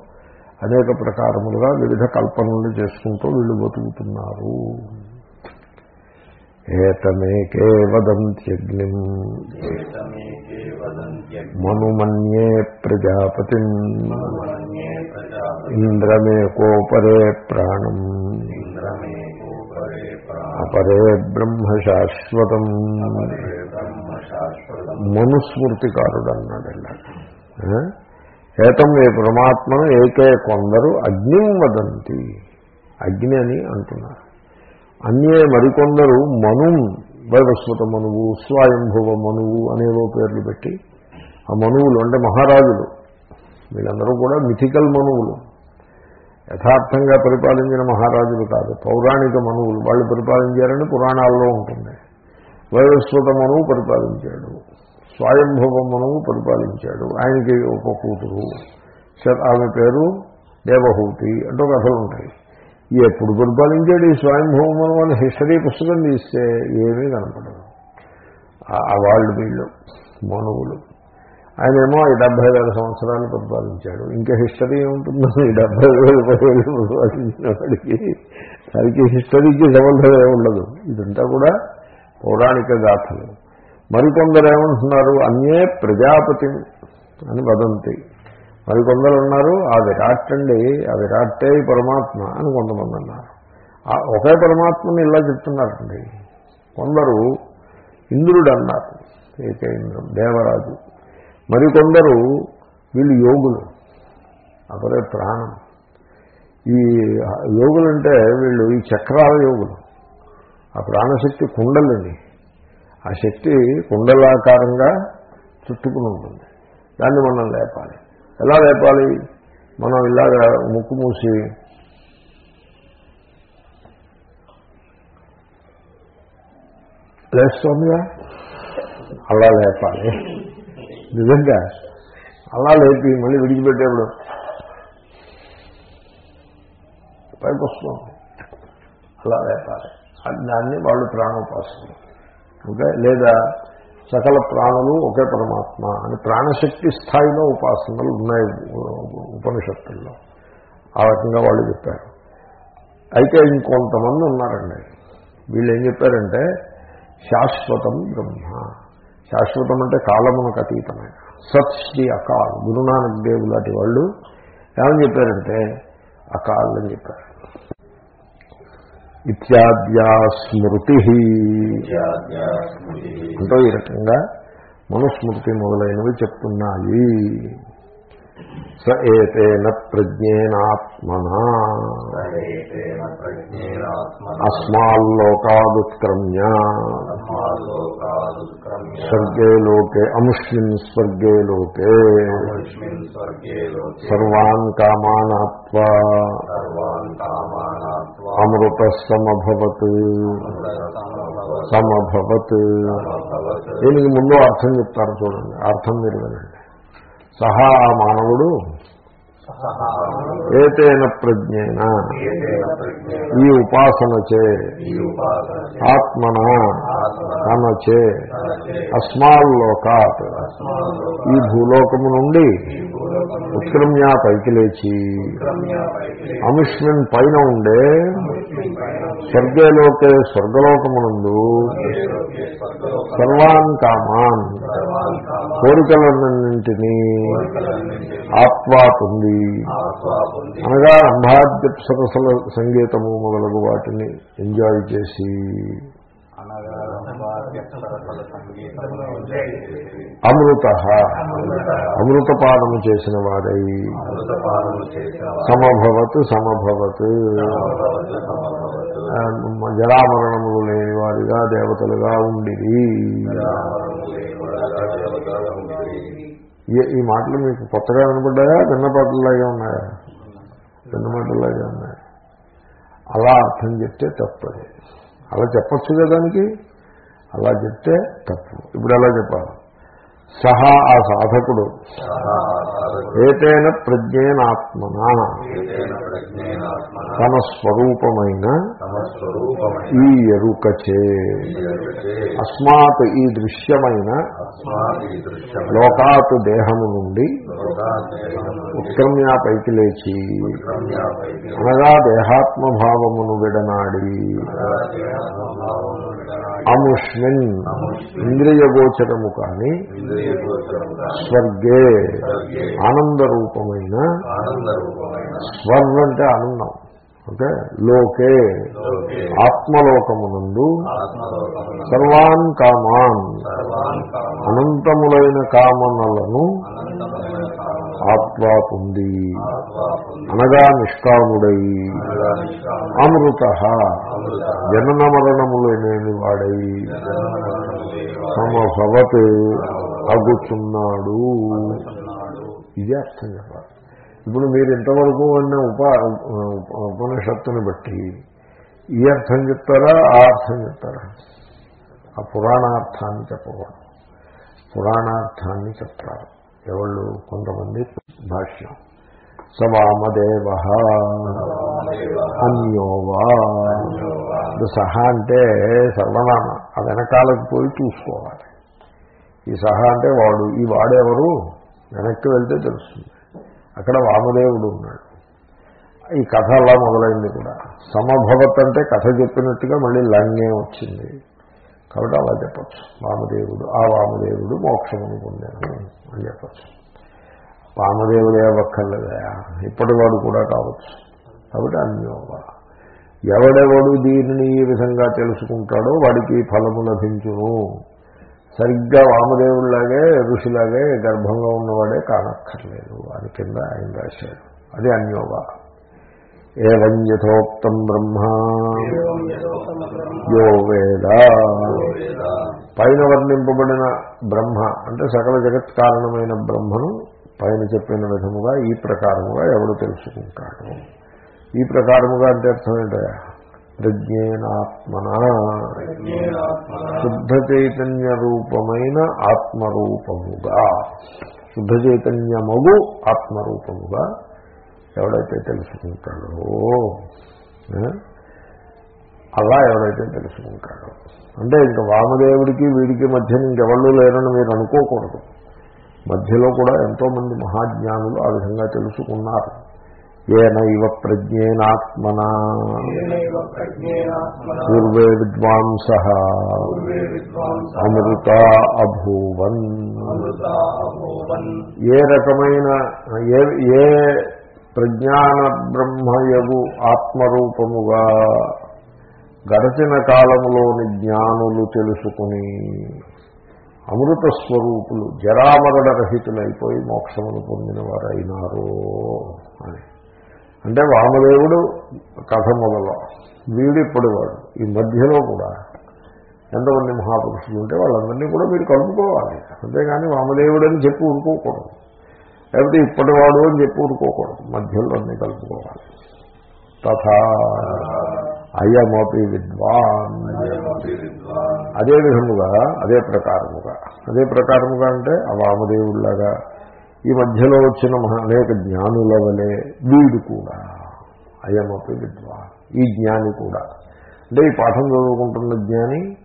అనేక ప్రకారములుగా వివిధ కల్పనలు చేసుకుంటూ వీళ్ళు బతుకుతున్నారు. ఏతమేకే వదంత్యగ్నిం. వదంత్యగ్ని మనుమన్యే ప్రజాపతి. ఇంద్రమేకోపరే ప్రాణం. అపరే బ్రహ్మ శాశ్వతం మనుస్మృతికారుడన్నాడు ఏతం ఏ పరమాత్మను ఏకే కొందరు అగ్నిం వదంతి. అగ్ని అని అంటున్నారు. అన్యే మరికొందరు మను వైవస్వత మనువు స్వయంభువ మనువు అనేవో పేర్లు పెట్టి ఆ మనువులు అంటే మహారాజులు. వీళ్ళందరూ కూడా మిథికల్ మనువులు. యథార్థంగా పరిపాలించిన మహారాజులు కాదు పౌరాణిక మనువులు. వాళ్ళు పరిపాలించారని పురాణాల్లో ఉంటుంది. వైవస్వత మనువు పరిపాలించాడు. స్వయంభవ మనువు పరిపాలించాడు. ఆయనకి ఒక కూతురు. ఆమె పేరు దేవహూతి అంటూ కథలు ఉంటాయి ఎప్పుడు పరిపాలించాడు ఈ స్వయంభూమం అని హిస్టరీ పుస్తకం తీస్తే ఏమీ కనపడదు. ఆ- వాళ్ళు వీళ్ళు మనువులు. ఆయనేమో ఈ డెబ్బై వేల సంవత్సరాలు పరిపాలించాడు. ఇంకా హిస్టరీ ఏముంటుందో ఈ డెబ్బై వేలు పదివేలు పరిపాలించిన వాడికి దానికి హిస్టరీకి సంబంధమే ఉండదు. ఇదంతా కూడా పౌరాణిక గాథలు. మరికొందరు ఏమంటున్నారు అన్యే ప్రజాపతి అని వదంతి. మరికొందరు ఉన్నారు ఆ విరాట్ అండి ఆ విరాట్టే పరమాత్మ అని కొంతమంది అన్నారు. ఆ ఒకే పరమాత్మని ఇలా చెప్తున్నారండి. కొందరు ఇంద్రుడు అన్నారు ఏకైంద్రం దేవరాజు. దేవరాజు మరికొందరు వీళ్ళు యోగులు అపరే ప్రాణం. ఈ యోగులంటే వీళ్ళు ఈ చక్రాల యోగులు. ఆ ప్రాణశక్తి కుండలిని ఆ శక్తి కుండలాకారంగా చుట్టుకుని ఉంటుంది. దాన్ని మనం లేపాలి. ఎలా లేపాలి? మనం ఇలాగా ముక్కు మూసి లేస్తోందిగా? అలా లేపాలి. నిజంగా అలా లేపి మళ్ళీ విడిచిపెట్టేప్పుడు పైకి వస్తుంది అలా లేపాలి. అది దాన్ని వాళ్ళు ప్రాణోపాసన. ఓకే? లేదా సకల ప్రాణులు ఒకే పరమాత్మ అని ప్రాణశక్తి స్థాయిలో ఉపాసనలు ఉన్నాయి ఉపనిషత్తుల్లో. ఆ రకంగా వాళ్ళు చెప్పారు. అయితే ఇంకొంతమంది ఉన్నారండి. వీళ్ళు ఏం చెప్పారంటే శాశ్వతం బ్రహ్మ. శాశ్వతం అంటే కాలమునకు అతీతమైన సత్ శ్రీ అకాల్ గురునానక్ దేవ్ లాంటి వాళ్ళు ఏమని చెప్పారంటే అకాల్ అని చెప్పారు. ఇత్యాద్యా స్మృతి అంటే ఈ రకంగా మనుస్మృతి మొదలైనవి చెప్తున్నాయి. స ఏతేన ప్రజ్ఞేనాత్మనా. అస్మాల్లోకాదుత్క్రమ్య స్వర్గే లోకే అముష్మిన్ స్వర్గే లోకే. సర్వాన్ కామానాత్వా. అమృత సమభవత్. సమభవత్. దీనికి ముందు అర్థం చెప్తారు చూడండి అర్థం మీరు వినండి సహా ఆ మానవుడు ఏతేన ప్రజ్ఞేన. ఈ ఉపాసనచే. ఆత్మన తనచే. అస్మాల్లోకాత్. ఈ భూలోకము నుండి ఉత్క్రమ్య పైకి లేచి అముష్మిన్ పైన ఉండే స్వర్గలోకే స్వర్గలోకమునందు సర్వాన్ కామాన్ కోరికలన్నింటినీ ఆత్వా పొంది అనగా అంభాద్యప్సరసల సంగీతము మొదలగు వాటిని ఎంజాయ్ చేసి అమృత. అమృతపానము చేసిన వాడై సమభవత్. సమభవత్ జరామరణములు లేని వారిగా దేవతలుగా ఉండిరి. ఈ- మాటలు మీకు కొత్తగా వినపడ్డాయా? చిన్న పాటల్లాగే ఉన్నాయా? చిన్న మాటల్లాగే ఉన్నాయి? అలా అర్థం చెప్తే తప్పది. అలా చెప్పచ్చు కదా దానికి? అలా చెప్తే తప్పు. ఇప్పుడు ఎలా చెప్పాలి? సహా ఆ సాధకుడు. ఏతేన ప్రజ్ఞేనాత్మన. తన స్వరూపమైన ఈ ఎరుకచే. అస్మాత్ ఈ దృశ్యమైన లోకాతు దేహము నుండి ఉత్క్రమ్య పైకి లేచి అనగా దేహాత్మభావమును విడనాడి అముష్మిన్ ఇంద్రియగోచరము కాని స్వర్గే ఆనందరూపమైన స్వర్గ అంటే ఆనందం. ఓకే? లోకే. ఆత్మలోకమునందు సర్వాన్ కామాన్. అనంతములైన కామనలను ఆత్మా పొంది అనగా నిష్కాముడై. అమృత. జనన మరణములనేని వాడై. సమభవత్. అగుచున్నాడు ఇదే అర్థం చెప్పాలి. ఇప్పుడు మీరు ఇంతవరకు ఉన్న ఉపా ఉపనిషత్తుని బట్టి ఈ అర్థం చెప్తారా? ఆ అర్థం చెప్తారా? ఆ పురాణార్థాన్ని చెప్పకూడదు. పురాణార్థాన్ని చెప్తారు. ఎవళ్ళు? కొంతమంది భాష్యం. సవామదేవ అన్యోవా ఇప్పుడు సహా అంటే సర్వనామ. ఆ వెనకాలకు పోయి చూసుకోవాలి. ఈ సహా అంటే వాడు ఈ వాడెవరు? వెనక్కి వెళ్తే తెలుస్తుంది. అక్కడ వామదేవుడు ఉన్నాడు. ఈ కథ అలా మొదలైంది కూడా. సమభవత్ అంటే కథ చెప్పినట్టుగా మళ్ళీ లంగే వచ్చింది. కాబట్టి అలా చెప్పచ్చు. వామదేవుడు ఆ వామదేవుడు మోక్షమును పొందాను అని చెప్పచ్చు. వామదేవుడే అవ్వక్కర్లేదా ఇప్పటివాడు కూడా కావచ్చు. కాబట్టి అన్యోవా ఎవడెవడు దీనిని ఈ విధంగా తెలుసుకుంటాడో వాడికి ఫలము లభించును. సరిగ్గా వామదేవుడిలాగే ఋషిలాగే గర్భంలో ఉన్నవాడే కానక్కర్లేదు. అని కింద ఆయన రాశాడు. అది అన్యోవా ఏవం యథోక్తం బ్రహ్మ? యో వేద. పైన వర్ణింపబడిన బ్రహ్మ అంటే సకల జగత్ కారణమైన బ్రహ్మను పైన చెప్పిన విధముగా ఈ ప్రకారముగా ఎవడు తెలుసుకుంటాడు? ఈ ప్రకారముగా అంటే అర్థం ఏంటయా ప్రజ్ఞేనాత్మన శుద్ధ చైతన్య రూపమైన ఆత్మరూపముగా. శుద్ధ చైతన్యమగు ఆత్మరూపముగా ఎవడైతే తెలుసుకుంటాడో? అలా ఎవడైతే తెలుసుకుంటాడో. అంటే ఇంకా వామదేవుడికి వీడికి మధ్య ఇంకెవళ్ళు లేరని మీరు అనుకోకూడదు. మధ్యలో కూడా ఎంతోమంది మహాజ్ఞానులు ఆ విధంగా తెలుసుకున్నారు. ఏనైవ ప్రజ్ఞేనాత్మన. పూర్వే విద్వాంస. అమృత అభూవన్. ఏ రకమైన ఏ ప్రజ్ఞాన బ్రహ్మయగు ఆత్మరూపముగా గడచిన కాలములోని జ్ఞానులు తెలుసుకుని అమృత స్వరూపులు జరామరణ రహితులైపోయి మోక్షమును పొందిన వారైనారు అని. అంటే వామదేవుడు కథ మొదలు. వీడు ఇప్పటివాడు ఈ మధ్యలో కూడా ఎంతమంది మహాపురుషులు ఉంటే వాళ్ళందరినీ కూడా మీరు కలుపుకోవాలి. అంతేగాని వామదేవుడు అని చెప్పి ఊరుకోకూడదు. లేకపోతే ఇప్పటివాడు అని చెప్పి ఊరుకోకూడదు. మధ్యలో అన్నీ కలుపుకోవాలి. తథా అయమపి విద్వాన్. అదే విధముగా అదే ప్రకారముగా. అదే ప్రకారముగా అంటే ఆ వామదేవుడిలాగా ఈ మధ్యలో వచ్చిన మహా అనేక జ్ఞానుల వలె వీడు కూడా అయమపి విద్వా. ఈ జ్ఞాని కూడా. అంటే ఈ పాఠం చదువుకుంటున్న జ్ఞాని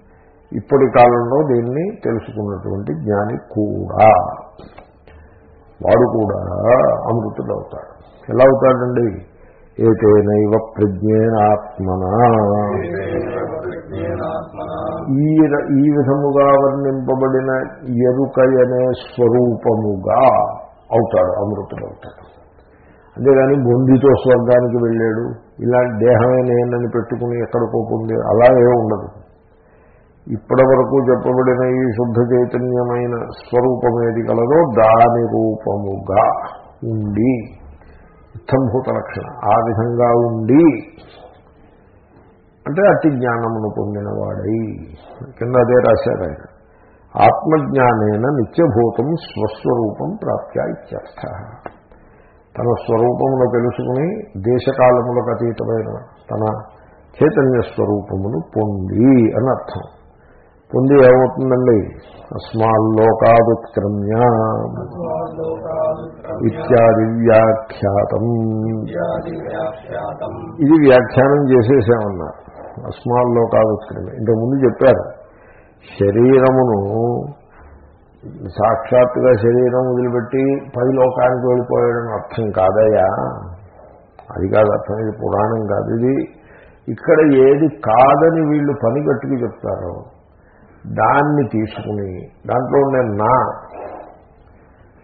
ఇప్పటి కాలంలో దీన్ని తెలుసుకున్నటువంటి జ్ఞాని కూడా. వాడు కూడా అమృతుడు అవుతాడు ఎలా అవుతాడండి? ఏతేనైవ ప్రజ్ఞేనాత్మన. ఈ ఈ విధముగా వర్ణింపబడిన ఎరుకయనే స్వరూపముగా అవుతాడు అమృతుడు అవుతాడు. అంతేగాని బొందితో స్వర్గానికి వెళ్ళాడు. ఇలాంటి దేహమే నేనని పెట్టుకుని ఎక్కడికో పొంది అలాగే ఉండదు. ఇప్పటి వరకు చెప్పబడిన ఈ శుద్ధ చైతన్యమైన స్వరూపం ఏది కలదో దాని రూపముగా ఉండి. ఇత్తంభూత లక్షణ. ఆ విధంగా ఉండి. అంటే అతి జ్ఞానమును పొందినవాడై. కింద అదే రాశారు ఆయన. ఆత్మజ్ఞానేన నిత్యభూతం స్వస్వరూపం ప్రాప్య ఇత్యర్థ. తన స్వరూపమును తెలుసుకుని దేశకాలములకు అతీతమైన తన చైతన్య స్వరూపమును పొంది అని అర్థం. పొంది ఏమవుతుందండి? అస్మాల్లోకాదుత్క్రమ్య ఇత్యాది వ్యాఖ్యాతం. వ్యాఖ్యాతం ఇది వ్యాఖ్యానం చేసేసామన్నారు అస్మాల్లోకాదుత్క్రమ్య ఇంతకుముందు చెప్పారు శరీరమును సాక్షాత్తుగా శరీరం వదిలిపెట్టి పై లోకానికి వెళ్ళిపోయాడని అర్థం కాదయ్యా. అది కాదు అర్థం ఇది పురాణం కాదు. ఇది ఇక్కడ ఏది కాదని వీళ్ళు పని కట్టుకు చెప్తారో. దాన్ని తీసుకుని దాంట్లో ఉండే నా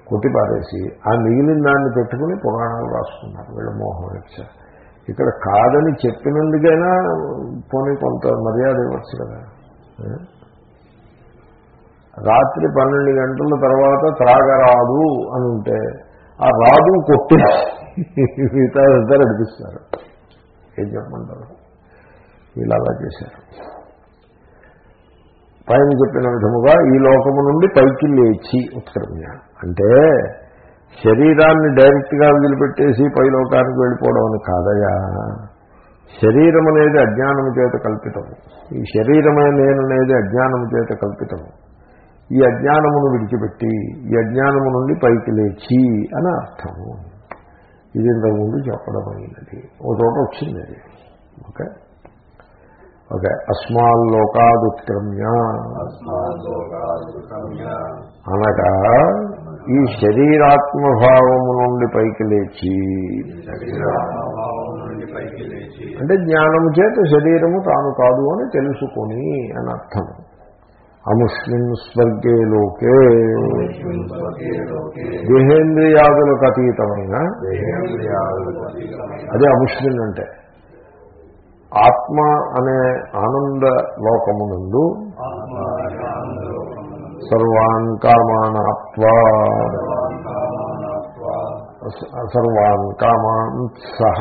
కొట్టిపారేసి ఆ మిగిలిన దాన్ని పెట్టుకుని పురాణాలు రాసుకున్నారు వీళ్ళ మోహం ఇక్కడ కాదని చెప్పినందుకైనా పోనీ కొంత మర్యాద ఇవ్వచ్చు కదా. రాత్రి పన్నెండు గంటల తర్వాత త్రాగరాదు అని ఉంటే ఆ రాదు కొట్టి. మిగతా ఇద్దరు నడిపిస్తారు ఏం చెప్పమంటారు? వీళ్ళు అలా చేశారు. పైన చెప్పిన విధముగా ఈ లోకము నుండి పైకి లేచి ఉత్క్రమ్య అంటే శరీరాన్ని డైరెక్ట్గా వదిలిపెట్టేసి పై లోకానికి వెళ్ళిపోవడం అని కాదయా శరీరం అనేది అజ్ఞానం చేత కల్పితము. ఈ శరీరమే నేననేది అజ్ఞానం చేత కల్పితము. ఈ అజ్ఞానమును విడిచిపెట్టి ఈ అజ్ఞానము నుండి పైకి లేచి అని అర్థము ఇది ఇంతకుముందు చెప్పడం అయినది ఓ చోట వచ్చింది అది. ఓకే? ఓకే. అస్మాద్లోకాదుక్రమ్య అనగా ఈ శరీరాత్మభావము నుండి పైకి లేచి. శరీరాభావం నుండి పైకి లేచి. అంటే జ్ఞానము చేత శరీరము తాను కాదు అని తెలుసుకొని అని అర్థం. అముష్మిన్ స్వర్గే లోకే. దేహేంద్రియాదులకు అతీతమైన అదే అముష్మిన్ అంటే. ఆత్మ అనే ఆనంద లోకమునందు సర్వాన్ కామానాత్వా. సర్వాన్ కామాన్ సహ.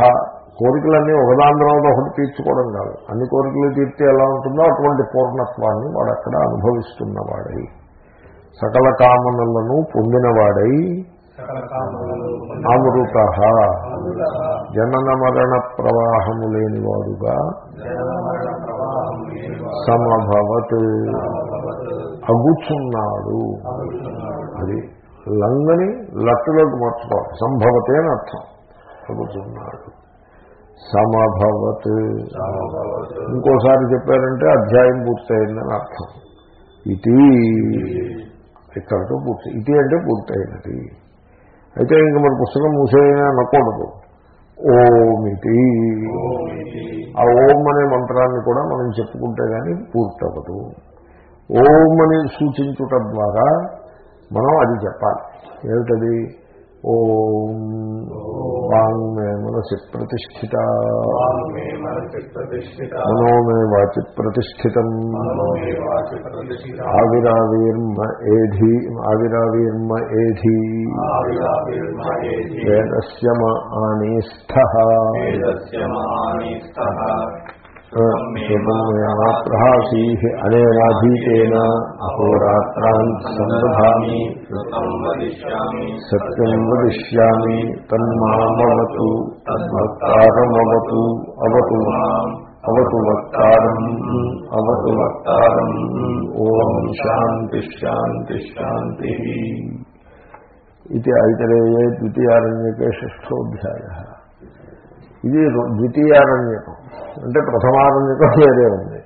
కోరికలన్నీ ఒకదాని తర్వాత ఒకటి తీర్చుకోవడం కాదు. అన్ని కోరికలు తీర్చే ఎలా ఉంటుందో అటువంటి పూర్ణత్వాన్ని వాడు అక్కడ అనుభవిస్తున్నవాడై. సకల కామనలను పొందినవాడై అమృత. జనన మరణ ప్రవాహము లేనివాడుగా జనమరణ సమభవత్ అగుచున్నాడు అగుచున్నాడు. అది లంగని లట్టులోకి మార్చుకోవాలి. సంభవతే అని అర్థం. అగుచున్నాడు. సమభవత్. ఇంకోసారి చెప్పారంటే అధ్యాయం పూర్తయిందని అర్థం. ఇది ఇక్కడతో పూర్తి. ఇది అంటే పూర్తయినది. అయితే ఇంక మన పుస్తకం మూసేయని అనకూడదు. ఓం ఓమితి. ఆ ఓం అనే మంత్రాన్ని కూడా మనం చెప్పుకుంటే కానీ పూర్తవదు ఓం అని సూచించుట ద్వారా మనం అది చెప్పాలి. ఏమిటది? ఓం వాంగ్మే మనసి ప్రతిష్ఠిత వాంగ్మే మనసి ప్రతిష్ఠిత మనోమే వాచి ప్రతిష్ఠితం మనోమే వాచి ప్రతిష్ఠిత ఆవిరావీర్మ ఏధి ప్రహాసీ అనేనాధీతేన అహోరాత్రాన్ వదిష్యామి సత్యం వదిష్యామి తన్మామవతు తద్వక్తారమవతు అవతు మాం అవతు వక్తారం అవతు వక్తారం ఓం శాంతి శాంతి శాంతి ఇది ఐతరేయే ద్వితీయారణ్యకే షష్ఠోధ్యాయ ఇది ద్వితీయారణ్యకం. అంటే ప్రథమారణ్యకం వేరే ఉంది.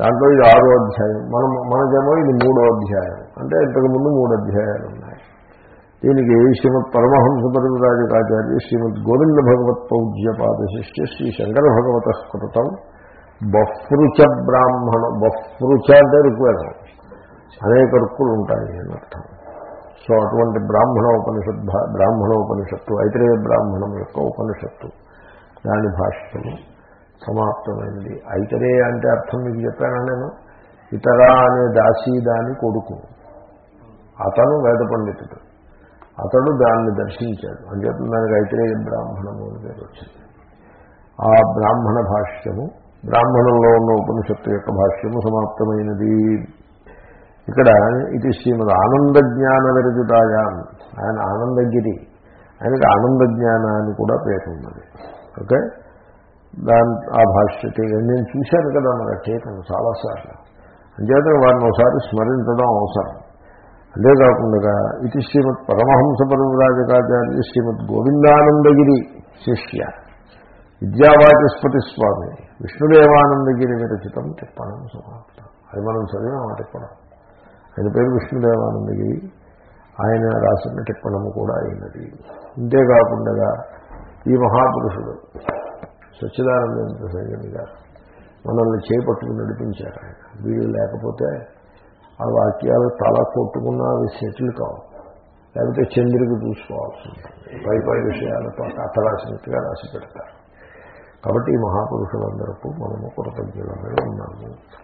దాంట్లో ఇది ఆరో అధ్యాయం. మనం మనకేమో ఇది మూడో అధ్యాయం. అంటే ఇంతకుముందు మూడు అధ్యాయాలు ఉన్నాయి. దీనికి శ్రీమద్ పరమహంస పరిమరాజకాచార్య శ్రీమద్ గోవింద భగవత్ పౌజ్యపాద శిష్య శ్రీ శంకర భగవత స్కృతం బహ్రుచ బ్రాహ్మణ బహ్రుచ అంటే ఋగ్వేదం. అనేక రుక్కులు ఉంటాయి అని అర్థం. సో అటువంటి బ్రాహ్మణ ఉపనిషత్ బ్రాహ్మణ ఉపనిషత్తు ఐతరేయ బ్రాహ్మణం యొక్క ఉపనిషత్తు. దాని భాష్యము సమాప్తమైంది. ఐతరే అంటే అర్థం మీకు చెప్పాను నేను? ఇతర అనే దాసీ దాని కొడుకు. అతను వేద పండితుడు. అతడు దాన్ని దర్శించాడు. అంచేత దానికి ఐతరేయ బ్రాహ్మణము అని పేరు వచ్చింది. ఆ బ్రాహ్మణ భాష్యము బ్రాహ్మణంలో ఉన్న ఉపనిషత్తు యొక్క భాష్యము సమాప్తమైనది. ఇక్కడ ఇది శ్రీమద్ ఆనంద జ్ఞాన విరజితాయాం. ఆయన ఆనందగిరి. ఆయనకి ఆనంద జ్ఞానాన్ని కూడా పేరు ఉన్నది ఓకే? దాని ఆ భాష్య నేను చూశాను కదా మన టీకను చాలాసార్లు అంచేత వారిని ఒకసారి స్మరించడం అవసరం. అంతేకాకుండా ఇది శ్రీమద్ పరమహంస పరమరాజకాచార్య శ్రీమద్ గోవిందానందగిరి శిష్య విద్యావాచస్పతి స్వామి విష్ణుదేవానందగిరి విరచితం టిప్పణం సమాప్తం. అది మనం చదివిన ఆ టిప్పణం ఆయన పేరు విష్ణుదేవానందగిరి ఆయన రాసిన టిప్పణము కూడా అయినది. ఇంతేకాకుండా ఈ మహాపురుషుడు సచ్చిదానంద సంగమి గారు మనల్ని చేపట్టుకుని నడిపించారు ఆయన. వీళ్ళు లేకపోతే ఆ వాక్యాలు తల కొట్టుకున్నా అవి సెటిల్ కావు. లేకపోతే చంద్రుడికి చూసుకోవాల్సి ఉంటుంది పై పై విషయాలతో కథ రాసినట్టుగా రాసి పెడతారు. కాబట్టి ఈ మహాపురుషులందరికీ మనము కృతజ్ఞులమే ఉన్నాము.